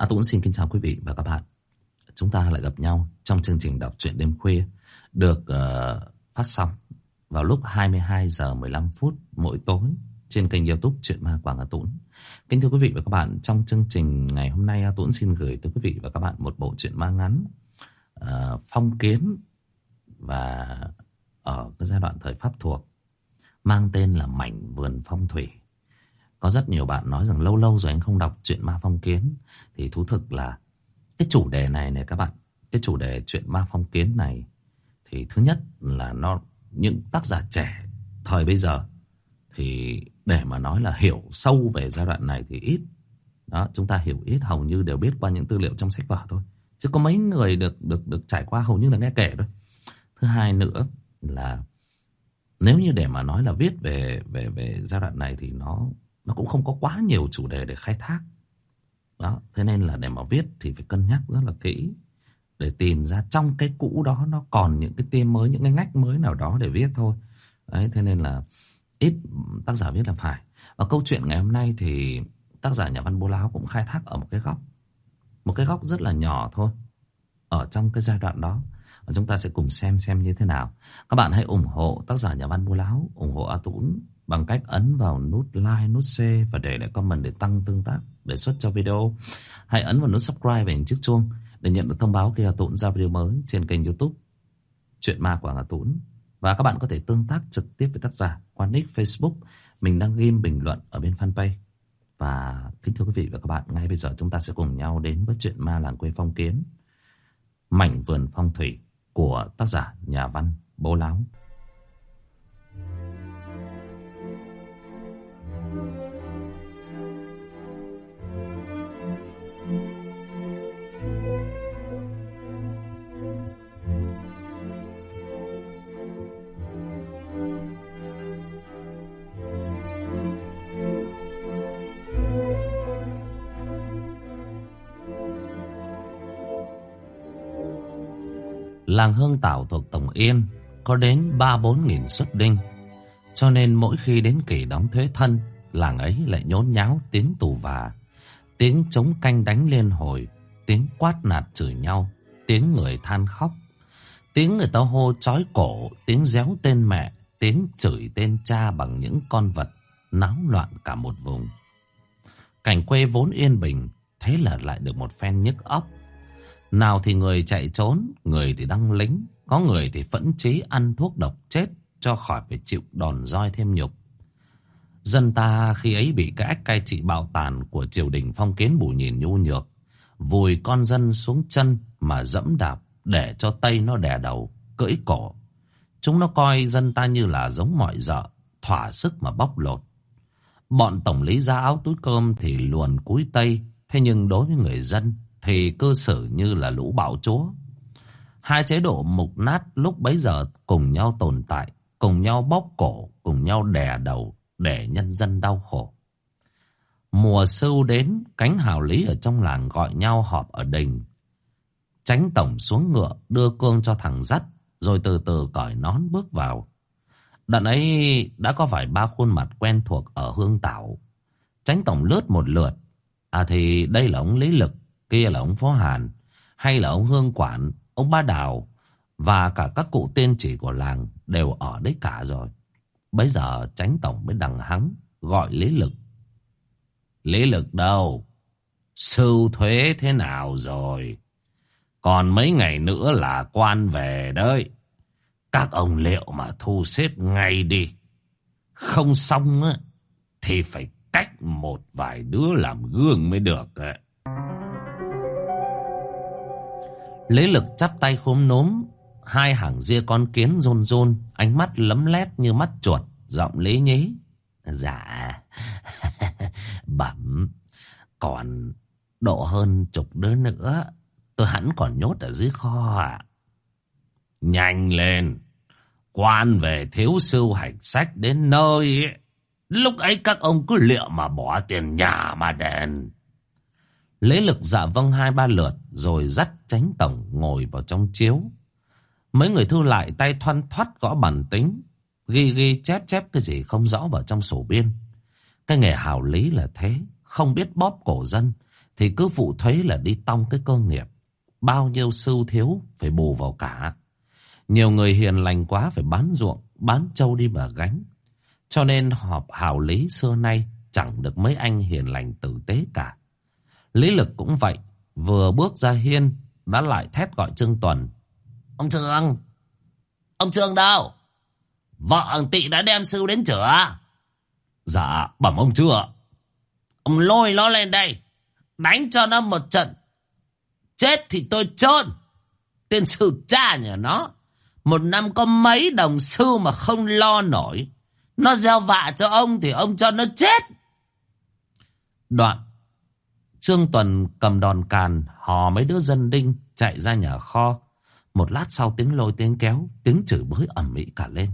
À, A Tuấn xin kính chào quý vị và các bạn. Chúng ta lại gặp nhau trong chương trình đọc truyện đêm khuya được uh, phát sóng vào lúc 22 giờ 15 phút mỗi tối trên kênh YouTube Truyện Ma Quảng A Tuấn. Kính thưa quý vị và các bạn, trong chương trình ngày hôm nay A Tuấn xin gửi tới quý vị và các bạn một bộ truyện ma ngắn uh, phong kiến và ở cái giai đoạn thời Pháp thuộc mang tên là Mảnh Vườn Phong Thủy. Có rất nhiều bạn nói rằng lâu lâu rồi anh không đọc chuyện ma phong kiến. Thì thú thực là cái chủ đề này này các bạn. Cái chủ đề chuyện ma phong kiến này thì thứ nhất là nó những tác giả trẻ thời bây giờ thì để mà nói là hiểu sâu về giai đoạn này thì ít. Đó, chúng ta hiểu ít hầu như đều biết qua những tư liệu trong sách vở thôi. Chứ có mấy người được được được trải qua hầu như là nghe kể thôi. Thứ hai nữa là nếu như để mà nói là viết về về về giai đoạn này thì nó nó cũng không có quá nhiều chủ đề để khai thác. Đó, thế nên là để mà viết thì phải cân nhắc rất là kỹ để tìm ra trong cái cũ đó nó còn những cái tên mới, những cái ngách mới nào đó để viết thôi. Đấy, thế nên là ít tác giả viết là phải. Và câu chuyện ngày hôm nay thì tác giả nhà văn Bố Láo cũng khai thác ở một cái góc. Một cái góc rất là nhỏ thôi. Ở trong cái giai đoạn đó. Và chúng ta sẽ cùng xem xem như thế nào. Các bạn hãy ủng hộ tác giả nhà văn Bố Láo, ủng hộ A Tũng bằng cách ấn vào nút like, nút share và để lại comment để tăng tương tác, đề xuất cho video. Hãy ấn vào nút subscribe và hình chiếc chuông để nhận được thông báo khi Hà Tũng ra video mới trên kênh youtube Chuyện Ma của Hà Tũng. Và các bạn có thể tương tác trực tiếp với tác giả qua nick Facebook. Mình đang ghim bình luận ở bên fanpage. Và kính thưa quý vị và các bạn, ngay bây giờ chúng ta sẽ cùng nhau đến với chuyện ma làng quê phong kiến. Mảnh vườn phong thủy của tác giả nhà văn Bố Láo. Làng Hương Tảo thuộc Tổng Yên có đến ba bốn nghìn xuất đinh. Cho nên mỗi khi đến kỳ đóng thuế thân, làng ấy lại nhốn nháo tiếng tù và, tiếng chống canh đánh liên hồi, tiếng quát nạt chửi nhau, tiếng người than khóc, tiếng người ta hô chói cổ, tiếng réo tên mẹ, tiếng chửi tên cha bằng những con vật, náo loạn cả một vùng. Cảnh quê vốn yên bình, thế là lại được một phen nhức óc. Nào thì người chạy trốn, người thì đăng lính, có người thì phẫn chí ăn thuốc độc chết cho khỏi phải chịu đòn roi thêm nhục. Dân ta khi ấy bị cái ách cai trị bạo tàn của triều đình phong kiến bù nhìn nhu nhược, vùi con dân xuống chân mà dẫm đạp để cho Tây nó đè đầu, cưỡi cổ. Chúng nó coi dân ta như là giống mọi dợ, thỏa sức mà bóc lột. Bọn tổng lý ra áo túi cơm thì luồn cúi Tây, thế nhưng đối với người dân thì cơ sở như là lũ bạo chúa. Hai chế độ mục nát lúc bấy giờ cùng nhau tồn tại, cùng nhau bóp cổ, cùng nhau đè đầu để nhân dân đau khổ. Mùa sưu đến, cánh hào lý ở trong làng gọi nhau họp ở đình. Tránh tổng xuống ngựa, đưa cương cho thằng dắt, rồi từ từ cởi nón bước vào. Đợt ấy đã có vài ba khuôn mặt quen thuộc ở hương tảo. Tránh tổng lướt một lượt. À thì đây là ông Lý Lực, kia là ông Phó Hàn, hay là ông Hương Quản, ông Ba Đào và cả các cụ tiên chỉ của làng đều ở đấy cả rồi. Bây giờ tránh tổng mới đằng hắng gọi Lý Lực. Lý Lực đâu? Sưu thuế thế nào rồi? Còn mấy ngày nữa là quan về đấy. Các ông liệu mà thu xếp ngay đi. Không xong á, thì phải cách một vài đứa làm gương mới được Ấy. Lý lực chắp tay khốm núm, hai hàng ria con kiến rôn rôn, ánh mắt lấm lét như mắt chuột, giọng lý nhí. Dạ, bẩm, còn độ hơn chục đứa nữa, tôi hẳn còn nhốt ở dưới kho ạ. Nhanh lên, quan về thiếu sư hành sách đến nơi Lúc ấy các ông cứ liệu mà bỏ tiền nhà mà đền. Lễ lực dạ vâng hai ba lượt rồi dắt tránh tổng ngồi vào trong chiếu. Mấy người thư lại tay thoăn thoắt gõ bản tính, ghi ghi chép chép cái gì không rõ vào trong sổ biên. Cái nghề hào lý là thế, không biết bóp cổ dân thì cứ phụ thuế là đi tong cái cơ nghiệp. Bao nhiêu sưu thiếu phải bù vào cả. Nhiều người hiền lành quá phải bán ruộng, bán trâu đi mà gánh. Cho nên họp hào lý xưa nay chẳng được mấy anh hiền lành tử tế cả. Lý lực cũng vậy, vừa bước ra hiên đã lại thét gọi Trương Tuần. Ông Trương! Ông Trương đâu? Vợ ông Tị đã đem sư đến chữa. Dạ, bẩm ông chưa. Ông lôi nó lên đây. Đánh cho nó một trận. Chết thì tôi trơn. Tên sư cha nhà nó. Một năm có mấy đồng sư mà không lo nổi. Nó gieo vạ cho ông thì ông cho nó chết. Đoạn. Trương Tuần cầm đòn càn hò mấy đứa dân đinh chạy ra nhà kho. Một lát sau tiếng lôi tiếng kéo, tiếng chửi bới ẩm mỹ cả lên.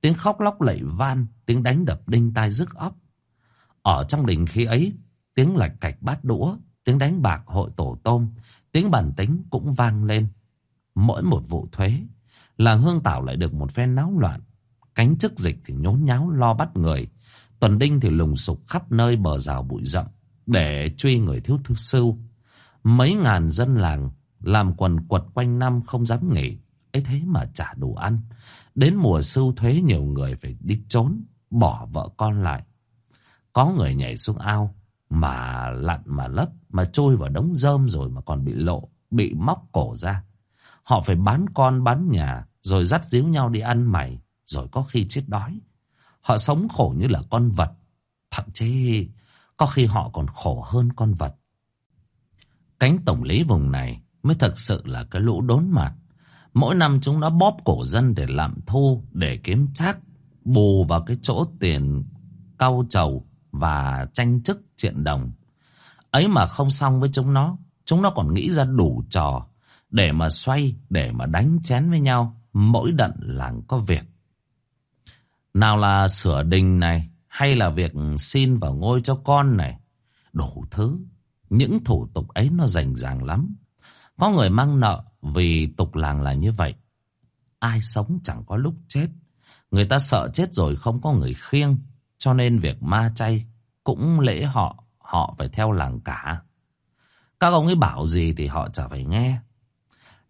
Tiếng khóc lóc lạy van, tiếng đánh đập đinh tai rức óc. Ở trong đình khi ấy, tiếng lạch cạch bát đũa, tiếng đánh bạc hội tổ tôm, tiếng bản tính cũng vang lên. Mỗi một vụ thuế, làng Hương Tảo lại được một phen náo loạn. Cánh chức dịch thì nhốn nháo lo bắt người. Tuần đinh thì lùng sục khắp nơi bờ rào bụi rậm để truy người thiếu thư sưu. Mấy ngàn dân làng làm quần quật quanh năm không dám nghỉ. ấy thế mà trả đủ ăn. Đến mùa sưu thuế nhiều người phải đi trốn, bỏ vợ con lại. Có người nhảy xuống ao, mà lặn mà lấp, mà trôi vào đống rơm rồi mà còn bị lộ, bị móc cổ ra. Họ phải bán con bán nhà, rồi dắt díu nhau đi ăn mày, rồi có khi chết đói. Họ sống khổ như là con vật, thậm chí có khi họ còn khổ hơn con vật. Cánh tổng lý vùng này mới thật sự là cái lũ đốn mặt. Mỗi năm chúng nó bóp cổ dân để làm thu, để kiếm trác, bù vào cái chỗ tiền cau trầu và tranh chức triện đồng. Ấy mà không xong với chúng nó, chúng nó còn nghĩ ra đủ trò để mà xoay, để mà đánh chén với nhau, mỗi đận làng có việc. Nào là sửa đình này, hay là việc xin vào ngôi cho con này, đủ thứ. Những thủ tục ấy nó rành ràng lắm. Có người mang nợ vì tục làng là như vậy. Ai sống chẳng có lúc chết. Người ta sợ chết rồi không có người khiêng. Cho nên việc ma chay cũng lễ họ, họ phải theo làng cả. Các ông ấy bảo gì thì họ chả phải nghe.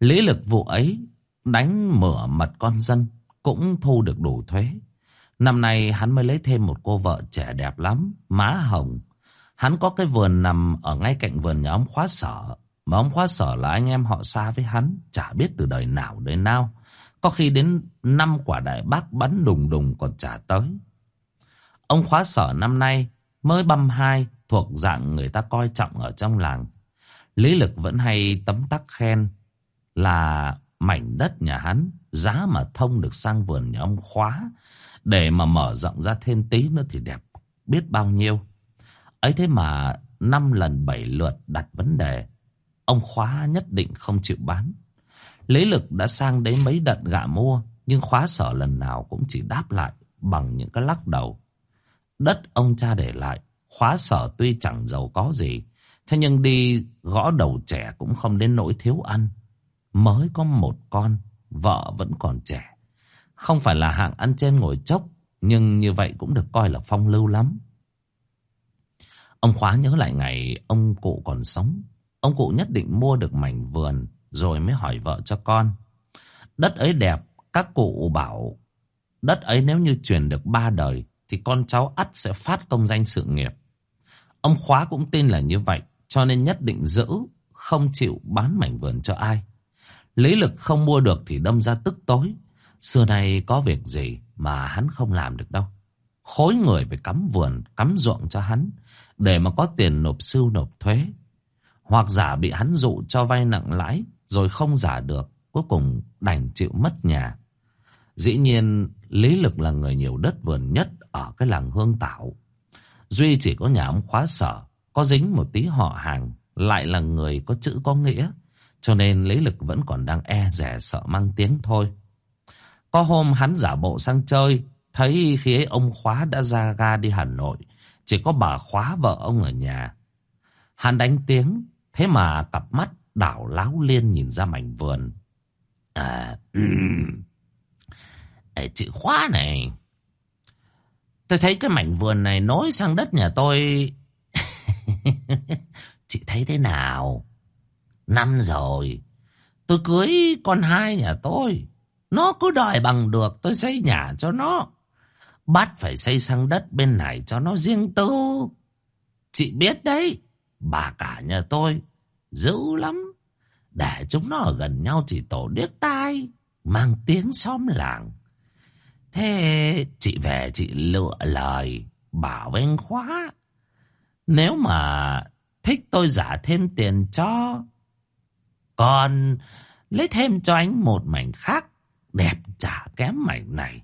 Lý lực vụ ấy đánh mửa mật con dân cũng thu được đủ thuế. Năm nay hắn mới lấy thêm một cô vợ trẻ đẹp lắm, má hồng. Hắn có cái vườn nằm ở ngay cạnh vườn nhà ông khóa sở. Mà ông khóa sở là anh em họ xa với hắn, chả biết từ đời nào đến nào. Có khi đến năm quả đại bác bắn đùng đùng còn trả tới. Ông khóa sở năm nay mới băm hai, thuộc dạng người ta coi trọng ở trong làng. Lý lực vẫn hay tấm tắc khen là mảnh đất nhà hắn, giá mà thông được sang vườn nhà ông khóa, để mà mở rộng ra thêm tí nữa thì đẹp biết bao nhiêu. Ấy thế mà năm lần bảy lượt đặt vấn đề, ông khóa nhất định không chịu bán. Lý lực đã sang đấy mấy đợt gạ mua, nhưng khóa sở lần nào cũng chỉ đáp lại bằng những cái lắc đầu. Đất ông cha để lại, khóa sở tuy chẳng giàu có gì, thế nhưng đi gõ đầu trẻ cũng không đến nỗi thiếu ăn. Mới có một con, vợ vẫn còn trẻ. Không phải là hạng ăn trên ngồi chốc, nhưng như vậy cũng được coi là phong lưu lắm. Ông khóa nhớ lại ngày ông cụ còn sống. Ông cụ nhất định mua được mảnh vườn rồi mới hỏi vợ cho con. Đất ấy đẹp, các cụ bảo đất ấy nếu như truyền được ba đời thì con cháu ắt sẽ phát công danh sự nghiệp. Ông khóa cũng tin là như vậy, cho nên nhất định giữ, không chịu bán mảnh vườn cho ai. Lý lực không mua được thì đâm ra tức tối. Xưa nay có việc gì mà hắn không làm được đâu. Khối người phải cắm vườn, cắm ruộng cho hắn, để mà có tiền nộp sưu nộp thuế. Hoặc giả bị hắn dụ cho vay nặng lãi, rồi không giả được, cuối cùng đành chịu mất nhà. Dĩ nhiên, Lý Lực là người nhiều đất vườn nhất ở cái làng Hương Tảo. Duy chỉ có nhà ông khóa sở, có dính một tí họ hàng, lại là người có chữ có nghĩa. Cho nên Lý Lực vẫn còn đang e rẻ sợ mang tiếng thôi. Có hôm hắn giả bộ sang chơi, thấy khi ấy ông khóa đã ra ga đi Hà Nội, chỉ có bà khóa vợ ông ở nhà. Hắn đánh tiếng, thế mà cặp mắt đảo láo liên nhìn ra mảnh vườn. À, Ê, chị khóa này, tôi thấy cái mảnh vườn này nối sang đất nhà tôi. Chị thấy thế nào? Năm rồi, tôi cưới con hai nhà tôi. Nó cứ đòi bằng được tôi xây nhà cho nó. Bắt phải xây sang đất bên này cho nó riêng tư. Chị biết đấy, bà cả nhà tôi dữ lắm. Để chúng nó ở gần nhau chỉ tổ điếc tai, mang tiếng xóm làng. Thế chị về chị lựa lời, bảo với anh Khóa. Nếu mà thích tôi giả thêm tiền cho. Còn lấy thêm cho anh một mảnh khác, đẹp chả kém mảnh này.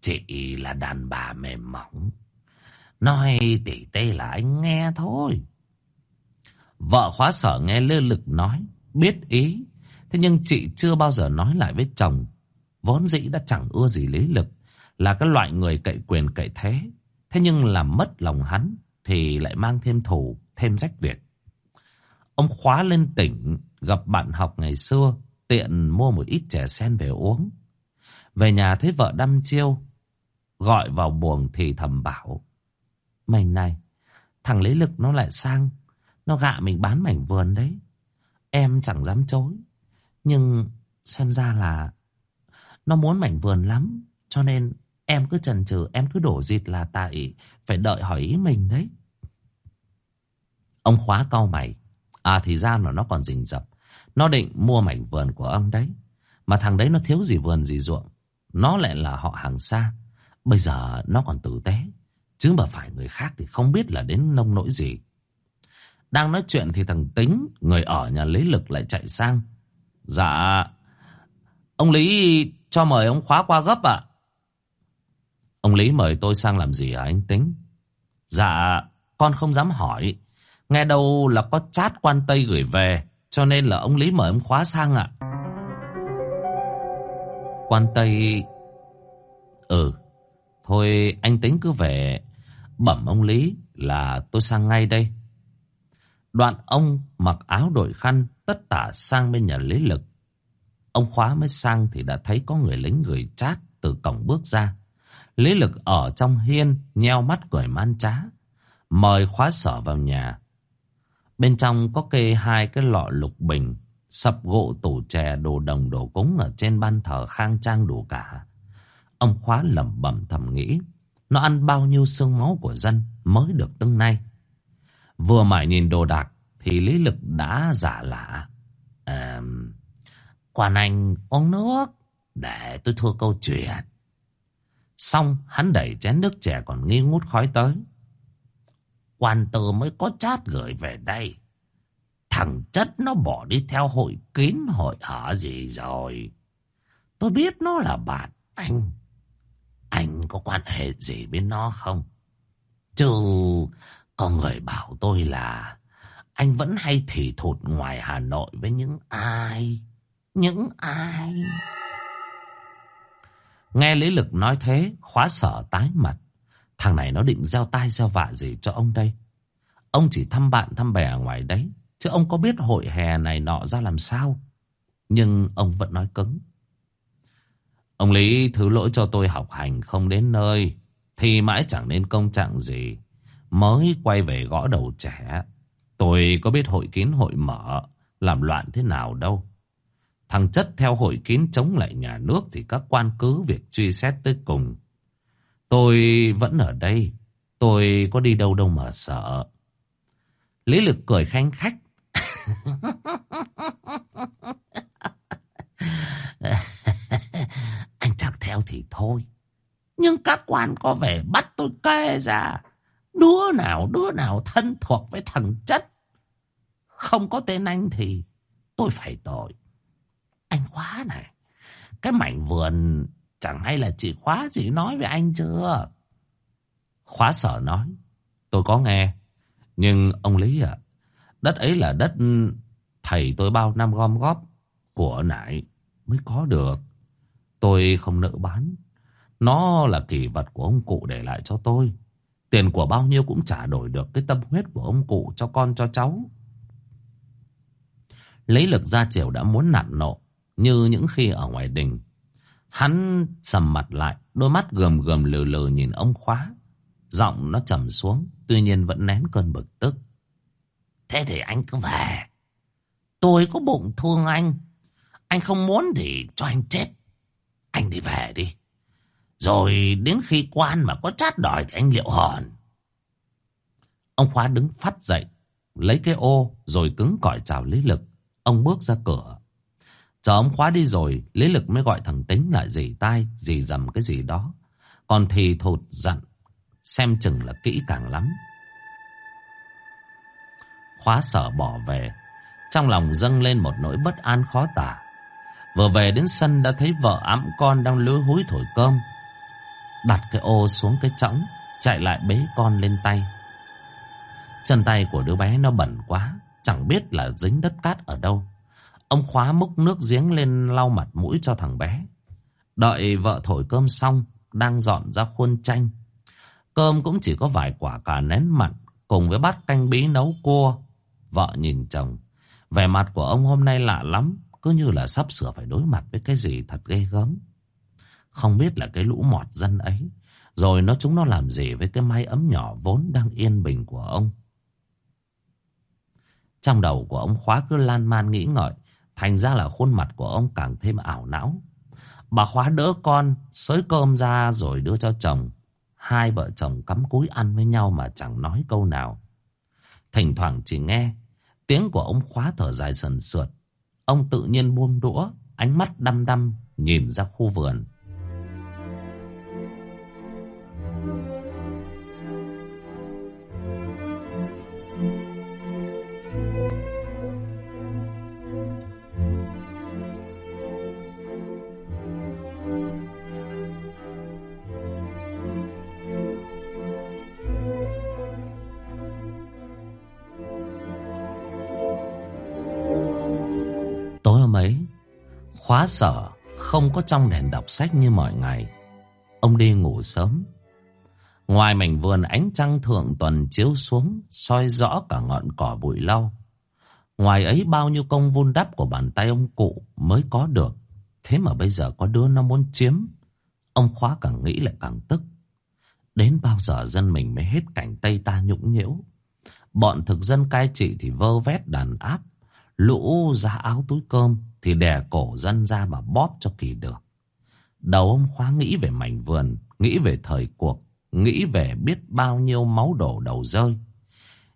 Chị là đàn bà mềm mỏng. Nói tỉ tê là anh nghe thôi. Vợ khóa sở nghe lơ lực nói, biết ý. Thế nhưng chị chưa bao giờ nói lại với chồng. Vốn dĩ đã chẳng ưa gì lý lực. Là cái loại người cậy quyền cậy thế. Thế nhưng làm mất lòng hắn thì lại mang thêm thù, thêm rách việc. Ông khóa lên tỉnh, gặp bạn học ngày xưa, tiện mua một ít chè sen về uống. Về nhà thấy vợ đăm chiêu, gọi vào buồng thì thầm bảo. Mình này, thằng lấy lực nó lại sang, nó gạ mình bán mảnh vườn đấy. Em chẳng dám chối, nhưng xem ra là nó muốn mảnh vườn lắm, cho nên em cứ chần chừ, em cứ đổ dịt là tại phải đợi hỏi ý mình đấy. Ông khóa cau mày. À thì ra là nó còn rình rập. Nó định mua mảnh vườn của ông đấy. Mà thằng đấy nó thiếu gì vườn gì ruộng. Nó lại là họ hàng xa. Bây giờ nó còn tử tế. Chứ mà phải người khác thì không biết là đến nông nỗi gì. Đang nói chuyện thì thằng Tính, người ở nhà Lý Lực lại chạy sang. Dạ, ông Lý cho mời ông khóa qua gấp ạ. Ông Lý mời tôi sang làm gì hả anh Tính? Dạ, con không dám hỏi. Nghe đâu là có chat quan Tây gửi về, cho nên là ông Lý mời ông khóa sang ạ. Quan Tây... Ừ, thôi anh tính cứ về bẩm ông Lý là tôi sang ngay đây. Đoạn ông mặc áo đội khăn tất tả sang bên nhà Lý Lực. Ông khóa mới sang thì đã thấy có người lính gửi chát từ cổng bước ra. Lý Lực ở trong hiên, nheo mắt cười man trá. Mời khóa sở vào nhà. Bên trong có kê hai cái lọ lục bình, sập gỗ tủ chè đồ đồng đồ cúng ở trên ban thờ khang trang đủ cả. Ông khóa lẩm bẩm thầm nghĩ, nó ăn bao nhiêu xương máu của dân mới được từng nay. Vừa mải nhìn đồ đạc thì lý lực đã giả lạ. À, quản anh uống nước để tôi thua câu chuyện. Xong hắn đẩy chén nước chè còn nghi ngút khói tới. Quan Tơ mới có chat gửi về đây. Thằng chất nó bỏ đi theo hội kín hội hở gì rồi. Tôi biết nó là bạn anh. Anh có quan hệ gì với nó không? Chứ có người bảo tôi là anh vẫn hay thì thụt ngoài Hà Nội với những ai? Những ai? Nghe Lý Lực nói thế, khóa sở tái mặt. Thằng này nó định gieo tai gieo vạ gì cho ông đây? Ông chỉ thăm bạn thăm bè ở ngoài đấy. Chứ ông có biết hội hè này nọ ra làm sao? Nhưng ông vẫn nói cứng. Ông Lý, thứ lỗi cho tôi học hành không đến nơi. Thì mãi chẳng nên công trạng gì. Mới quay về gõ đầu trẻ. Tôi có biết hội kín hội mở. Làm loạn thế nào đâu. Thằng chất theo hội kín chống lại nhà nước thì các quan cứ việc truy xét tới cùng. Tôi vẫn ở đây. Tôi có đi đâu đâu mà sợ. Lý lực cười khanh khách. Anh chắc theo thì thôi. Nhưng các quan có vẻ bắt tôi kê ra. Đứa nào đứa nào thân thuộc với thằng chất. Không có tên anh thì tôi phải tội. Anh quá này. Cái mảnh vườn chẳng hay là chị khóa, chị nói với anh chưa? Khóa sở nói. Tôi có nghe. Nhưng ông Lý ạ. đất ấy là đất ừ, thầy tôi bao năm gom góp. Của nại mới có được. Tôi không nợ bán. Nó là kỷ vật của ông cụ để lại cho tôi. Tiền của bao nhiêu cũng trả đổi được cái tâm huyết của ông cụ cho con, cho cháu. Lấy lực ra chiều đã muốn nặn nộ như những khi ở ngoài đình. Hắn sầm mặt lại, đôi mắt gầm gầm lừ lừ nhìn ông khóa. Giọng nó trầm xuống, tuy nhiên vẫn nén cơn bực tức. Thế thì anh cứ về. Tôi có bụng thương anh. Anh không muốn thì cho anh chết. Anh đi về đi. Rồi đến khi quan mà có chát đòi thì anh liệu hòn. Ông Khóa đứng phát dậy, lấy cái ô rồi cứng cỏi chào Lý Lực. Ông bước ra cửa. Chờ ông Khóa đi rồi, Lý Lực mới gọi thằng Tính lại dì tai, dì dầm cái gì đó. Còn thì thụt dặn, xem chừng là kỹ càng lắm. Khóa sở bỏ về, trong lòng dâng lên một nỗi bất an khó tả. Vừa về đến sân đã thấy vợ ẵm con đang lứa húi thổi cơm. Đặt cái ô xuống cái chõng, chạy lại bế con lên tay. Chân tay của đứa bé nó bẩn quá, chẳng biết là dính đất cát ở đâu. Ông khóa múc nước giếng lên lau mặt mũi cho thằng bé. Đợi vợ thổi cơm xong, đang dọn ra khuôn chanh. Cơm cũng chỉ có vài quả cà nén mặn, cùng với bát canh bí nấu cua. Vợ nhìn chồng, vẻ mặt của ông hôm nay lạ lắm, cứ như là sắp sửa phải đối mặt với cái gì thật ghê gớm. Không biết là cái lũ mọt dân ấy, rồi nó chúng nó làm gì với cái mái ấm nhỏ vốn đang yên bình của ông. Trong đầu của ông khóa cứ lan man nghĩ ngợi, thành ra là khuôn mặt của ông càng thêm ảo não. Bà khóa đỡ con, xới cơm ra rồi đưa cho chồng. Hai vợ chồng cắm cúi ăn với nhau mà chẳng nói câu nào. Thỉnh thoảng chỉ nghe tiếng của ông khóa thở dài sần sượt. Ông tự nhiên buông đũa, ánh mắt đăm đăm nhìn ra khu vườn. Khóa sở không có trong đèn đọc sách như mọi ngày. Ông đi ngủ sớm. Ngoài mảnh vườn ánh trăng thượng tuần chiếu xuống, soi rõ cả ngọn cỏ bụi lau. Ngoài ấy bao nhiêu công vun đắp của bàn tay ông cụ mới có được. Thế mà bây giờ có đứa nó muốn chiếm. Ông khóa càng nghĩ lại càng tức. Đến bao giờ dân mình mới hết cảnh Tây ta nhũng nhiễu. Bọn thực dân cai trị thì vơ vét đàn áp. Lũ ra áo túi cơm thì đè cổ dân ra mà bóp cho kỳ được. Đầu ông khóa nghĩ về mảnh vườn, nghĩ về thời cuộc, nghĩ về biết bao nhiêu máu đổ đầu rơi.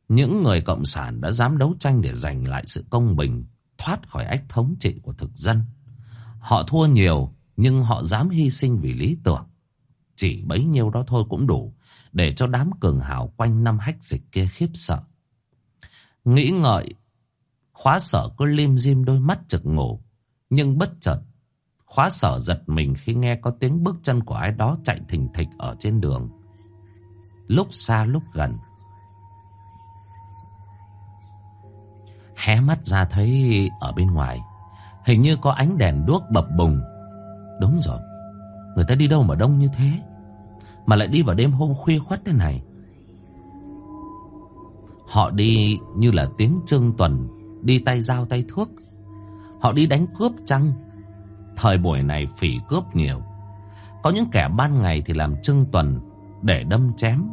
Những người cộng sản đã dám đấu tranh để giành lại sự công bình, thoát khỏi ách thống trị của thực dân. Họ thua nhiều, nhưng họ dám hy sinh vì lý tưởng. Chỉ bấy nhiêu đó thôi cũng đủ, để cho đám cường hào quanh năm hách dịch kia khiếp sợ. Nghĩ ngợi Khóa sở cứ lim dim đôi mắt trực ngủ. Nhưng bất chợt, khóa sở giật mình khi nghe có tiếng bước chân của ai đó chạy thình thịch ở trên đường. Lúc xa lúc gần. Hé mắt ra thấy ở bên ngoài, hình như có ánh đèn đuốc bập bùng. Đúng rồi, người ta đi đâu mà đông như thế? Mà lại đi vào đêm hôm khuya khoắt thế này. Họ đi như là tiếng trương tuần Đi tay dao tay thước Họ đi đánh cướp chăng? Thời buổi này phỉ cướp nhiều. Có những kẻ ban ngày thì làm trưng tuần Để đâm chém,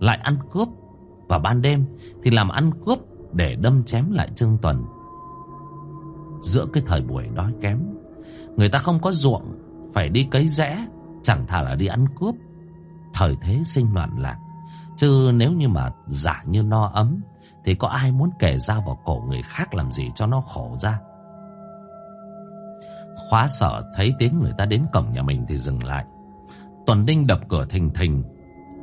Lại ăn cướp. Và ban đêm thì làm ăn cướp Để đâm chém lại trưng tuần. Giữa cái thời buổi đói kém, Người ta không có ruộng, Phải đi cấy rẽ, Chẳng thà là đi ăn cướp. Thời thế sinh loạn lạc, Chứ nếu như mà giả như no ấm thì có ai muốn kể dao vào cổ người khác làm gì cho nó khổ ra? Khóa sở thấy tiếng người ta đến cổng nhà mình thì dừng lại. Tuần Đinh đập cửa thình thình.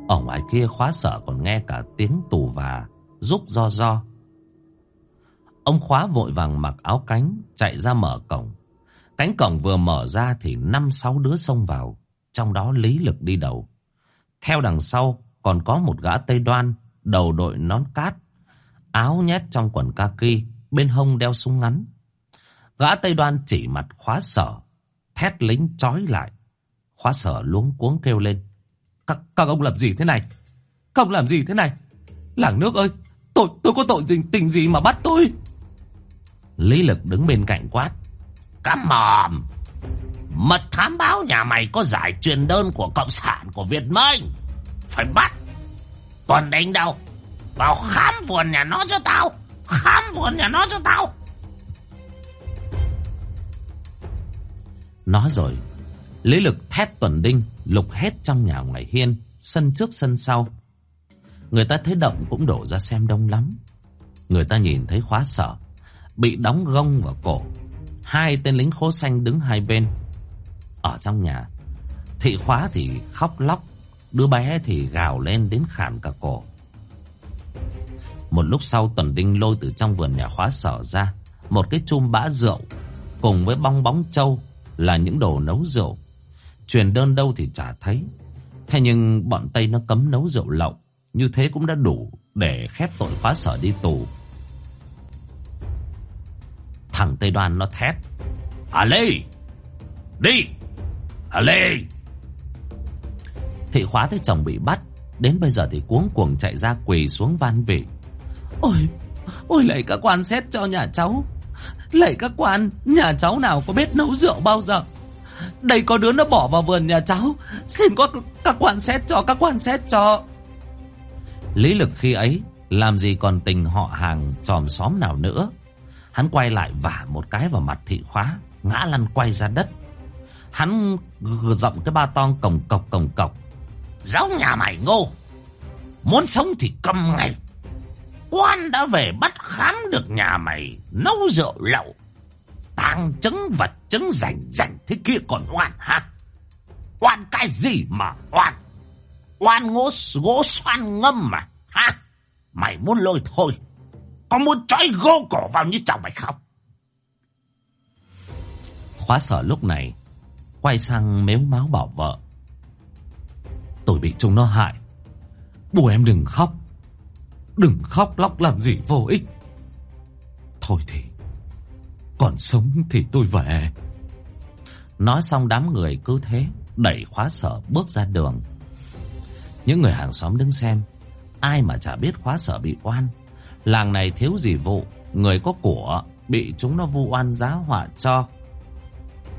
Ở ngoài kia khóa sở còn nghe cả tiếng tù và Rúc do do Ông khóa vội vàng mặc áo cánh, Chạy ra mở cổng. Cánh cổng vừa mở ra thì năm sáu đứa xông vào, Trong đó Lý Lực đi đầu. Theo đằng sau còn có một gã Tây Đoan, Đầu đội nón cát áo nhét trong quần kaki, bên hông đeo súng ngắn. Gã Tây Đoan chỉ mặt khóa sở, thét lính trói lại. Khóa sở luống cuống kêu lên. Các, các ông làm gì thế này? Các ông làm gì thế này? Làng nước ơi, tôi, tôi có tội tình, tình gì mà bắt tôi? Lý lực đứng bên cạnh quát. Cắm mòm! Mật thám báo nhà mày có giải truyền đơn của Cộng sản của Việt Minh. Phải bắt! Còn đánh đâu? Vào khám vườn nhà nó cho tao. Vườn nhà nó cho tao. Nói rồi, Lý lực thét tuần đinh Lục hết trong nhà ngoài hiên, Sân trước sân sau. Người ta thấy động cũng đổ ra xem đông lắm. Người ta nhìn thấy khóa sở, Bị đóng gông vào cổ. Hai tên lính khố xanh đứng hai bên. Ở trong nhà, Thị khóa thì khóc lóc, Đứa bé thì gào lên đến khản cả cổ. Một lúc sau Tuần Đinh lôi từ trong vườn nhà khóa sở ra, Một cái chum bã rượu Cùng với bong bóng trâu Là những đồ nấu rượu. Truyền đơn đâu thì chả thấy. Thế nhưng bọn Tây nó cấm nấu rượu lậu, Như thế cũng đã đủ Để khép tội khóa sở đi tù. Thằng Tây Đoan nó thét À Lê! Đi! À Lê! Thị khóa thấy chồng bị bắt, Đến bây giờ thì cuống cuồng chạy ra quỳ xuống van vị. Ôi Ôi lạy các quan xét cho nhà cháu. Lạy các quan, Nhà cháu nào có biết nấu rượu bao giờ? Đây có đứa nó bỏ vào vườn nhà cháu. Xin có các quan xét cho, Các quan xét cho. Lý lực khi ấy Làm gì còn tình họ hàng tròm xóm nào nữa. Hắn quay lại vả một cái vào mặt thị khóa, Ngã lăn quay ra đất. Hắn rộng cái ba tong cổng cọc cổng cọc. Giáo nhà mày ngô, Muốn sống thì cầm ngay Quan đã về bắt khám được nhà mày, Nấu rượu lậu, tang chứng vật chứng rảnh rảnh Thế kia còn oan hả? Oan cái gì mà oan? Oan ngố gỗ xoan ngâm mà, hả? Mày muốn lôi thôi. Có muốn trói gô cổ vào như chồng mày không? Khóa sở lúc này, Quay sang mếu máu bảo vợ. Tôi bị chúng nó hại. Bố em đừng khóc. Đừng khóc lóc làm gì vô ích. Thôi thì, Còn sống thì tôi về. Nói xong đám người cứ thế, Đẩy khóa sở bước ra đường. Những người hàng xóm đứng xem, Ai mà chả biết khóa sở bị oan. Làng này thiếu gì vụ, Người có của Bị chúng nó vu oan giá họa cho.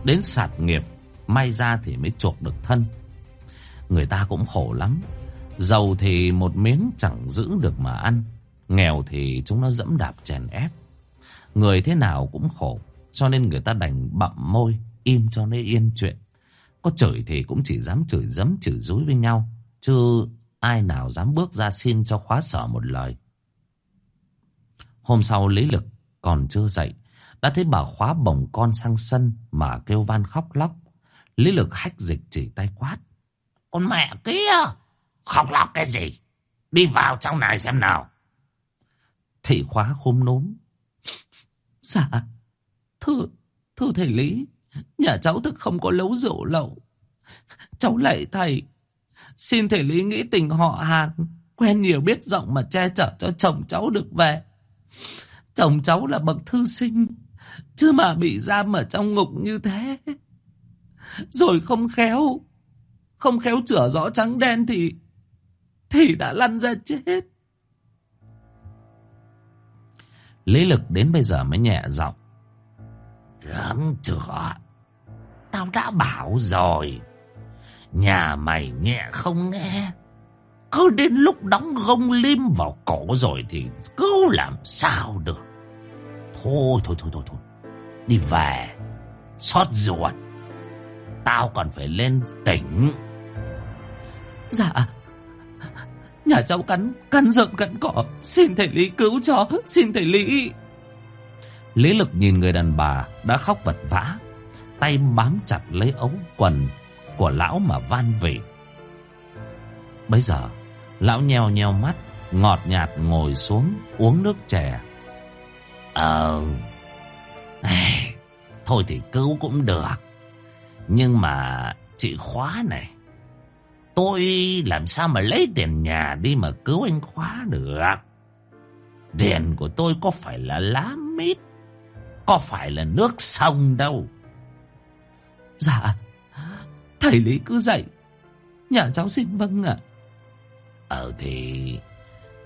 Đến sạt nghiệp, May ra thì mới chuộc được thân. Người ta cũng khổ lắm. Giàu thì một miếng chẳng giữ được mà ăn, Nghèo thì chúng nó dẫm đạp chèn ép. Người thế nào cũng khổ, Cho nên người ta đành bậm môi, Im cho nó yên chuyện. Có chửi thì cũng chỉ dám chửi dấm, chửi dối với nhau, Chứ ai nào dám bước ra xin cho khóa sở một lời. Hôm sau Lý Lực còn chưa dậy, Đã thấy bà khóa bồng con sang sân Mà kêu van khóc lóc. Lý Lực hách dịch chỉ tay quát, Con mẹ kia Khóc lóc cái gì? Đi vào trong này xem nào. Thị khóa khôm núm. Dạ Thưa Thưa thầy Lý Nhà cháu thực không có lấu rượu lậu. Cháu lạy thầy Xin thầy Lý nghĩ tình họ hàng Quen nhiều biết rộng mà che chở cho chồng cháu được về. Chồng cháu là bậc thư sinh Chứ mà bị giam ở trong ngục như thế. Rồi không khéo Không khéo chữa rõ trắng đen thì Thì đã lăn ra chết. Lý lực đến bây giờ mới nhẹ giọng. Gớm chữa Tao đã bảo rồi. Nhà mày nhẹ không nghe. Cứ đến lúc đóng gông lim vào cổ rồi Thì cứu làm sao được. Thôi thôi thôi thôi thôi. Đi về Xót ruột. Tao còn phải lên tỉnh. Dạ Nhà cháu cắn Cắn rậm cắn cỏ. Xin thầy Lý cứu cho, Xin thầy Lý. Lý lực nhìn người đàn bà Đã khóc vật vã, Tay bám chặt lấy ống quần Của lão mà van vỉ. Bây giờ, Lão nheo nheo mắt, Ngọt nhạt ngồi xuống Uống nước chè. Ờ Thôi thì cứu cũng được. Nhưng mà Chị Khóa này Tôi làm sao mà lấy tiền nhà đi mà cứu anh Khóa được? Tiền của tôi có phải là lá mít Có phải là nước sông đâu? Dạ Thầy Lý cứ dạy. Nhà cháu xin vâng ạ. Ờ thì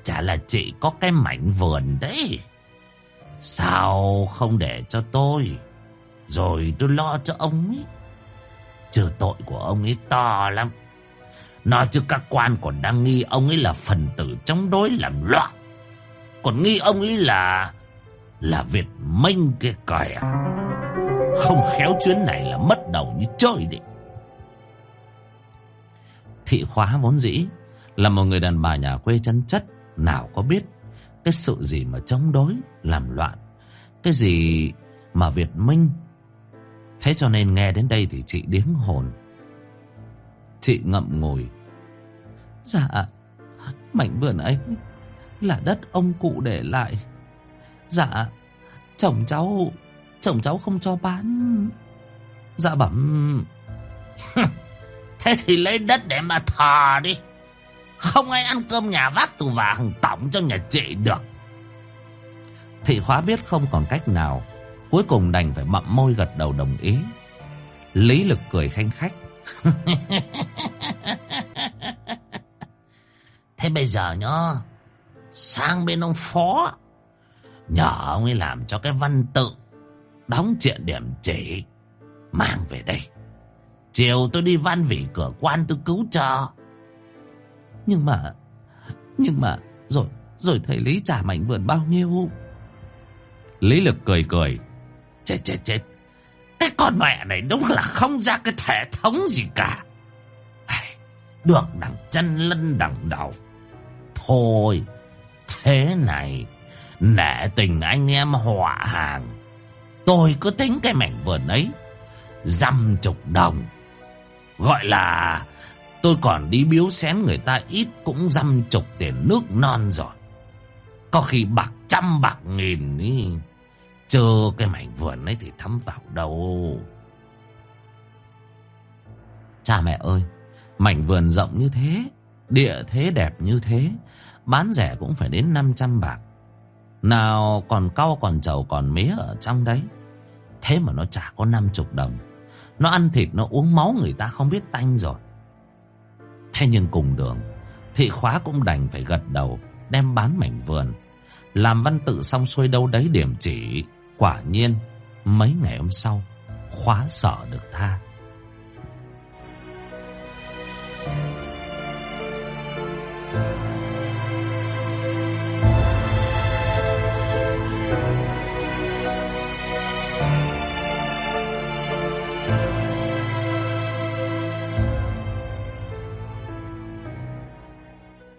Chả là chị có cái mảnh vườn đấy. Sao không để cho tôi? Rồi tôi lo cho ông ấy. Trừ tội của ông ấy to lắm Nói chứ các quan còn đang nghi ông ấy là phần tử chống đối làm loạn Còn nghi ông ấy là là Việt Minh kia à, Không khéo chuyến này là mất đầu như chơi đi. Thị khóa vốn dĩ là một người đàn bà nhà quê chân chất. Nào có biết cái sự gì mà chống đối, làm loạn. Cái gì mà Việt Minh. Thế cho nên nghe đến đây thì chị điếng hồn. Chị ngậm ngùi. Dạ, mảnh vườn ấy là đất ông cụ để lại. Dạ, chồng cháu, chồng cháu không cho bán. Dạ bẩm. Thế thì lấy đất để mà thờ đi. Không ai ăn cơm nhà vác tù và hằng tổng cho nhà chị được. Thị hóa biết không còn cách nào. Cuối cùng đành phải mậm môi gật đầu đồng ý. Lý lực cười khanh khách. Thế bây giờ nhá, sang bên ông phó, nhờ ông ấy làm cho cái văn tự, đóng chuyện điểm chỉ, mang về đây. Chiều tôi đi văn vị cửa quan tôi cứu cho. Nhưng mà, nhưng mà, rồi, rồi thầy Lý trả mảnh vườn bao nhiêu? Lý lực cười cười. Chết chết chết. Cái con mẹ này đúng là không ra cái hệ thống gì cả. Được đằng chân lân đằng đầu. Thôi, thế này, nể tình anh em họa hàng. Tôi cứ tính cái mảnh vườn ấy, dăm chục đồng. Gọi là tôi còn đi biếu xén người ta ít cũng dăm chục tiền nước non rồi. Có khi bạc trăm bạc nghìn ý. Chờ cái mảnh vườn ấy thì thấm vào đâu. Cha mẹ ơi, mảnh vườn rộng như thế, địa thế đẹp như thế, bán rẻ cũng phải đến 500 bạc. Nào còn cau còn trầu còn mía ở trong đấy. Thế mà nó chả có 50 đồng. Nó ăn thịt nó uống máu người ta không biết tanh rồi. Thế nhưng cùng đường, thị khóa cũng đành phải gật đầu đem bán mảnh vườn. Làm văn tự xong xuôi đâu đấy điểm chỉ. Quả nhiên, mấy ngày hôm sau, khóa sở được tha.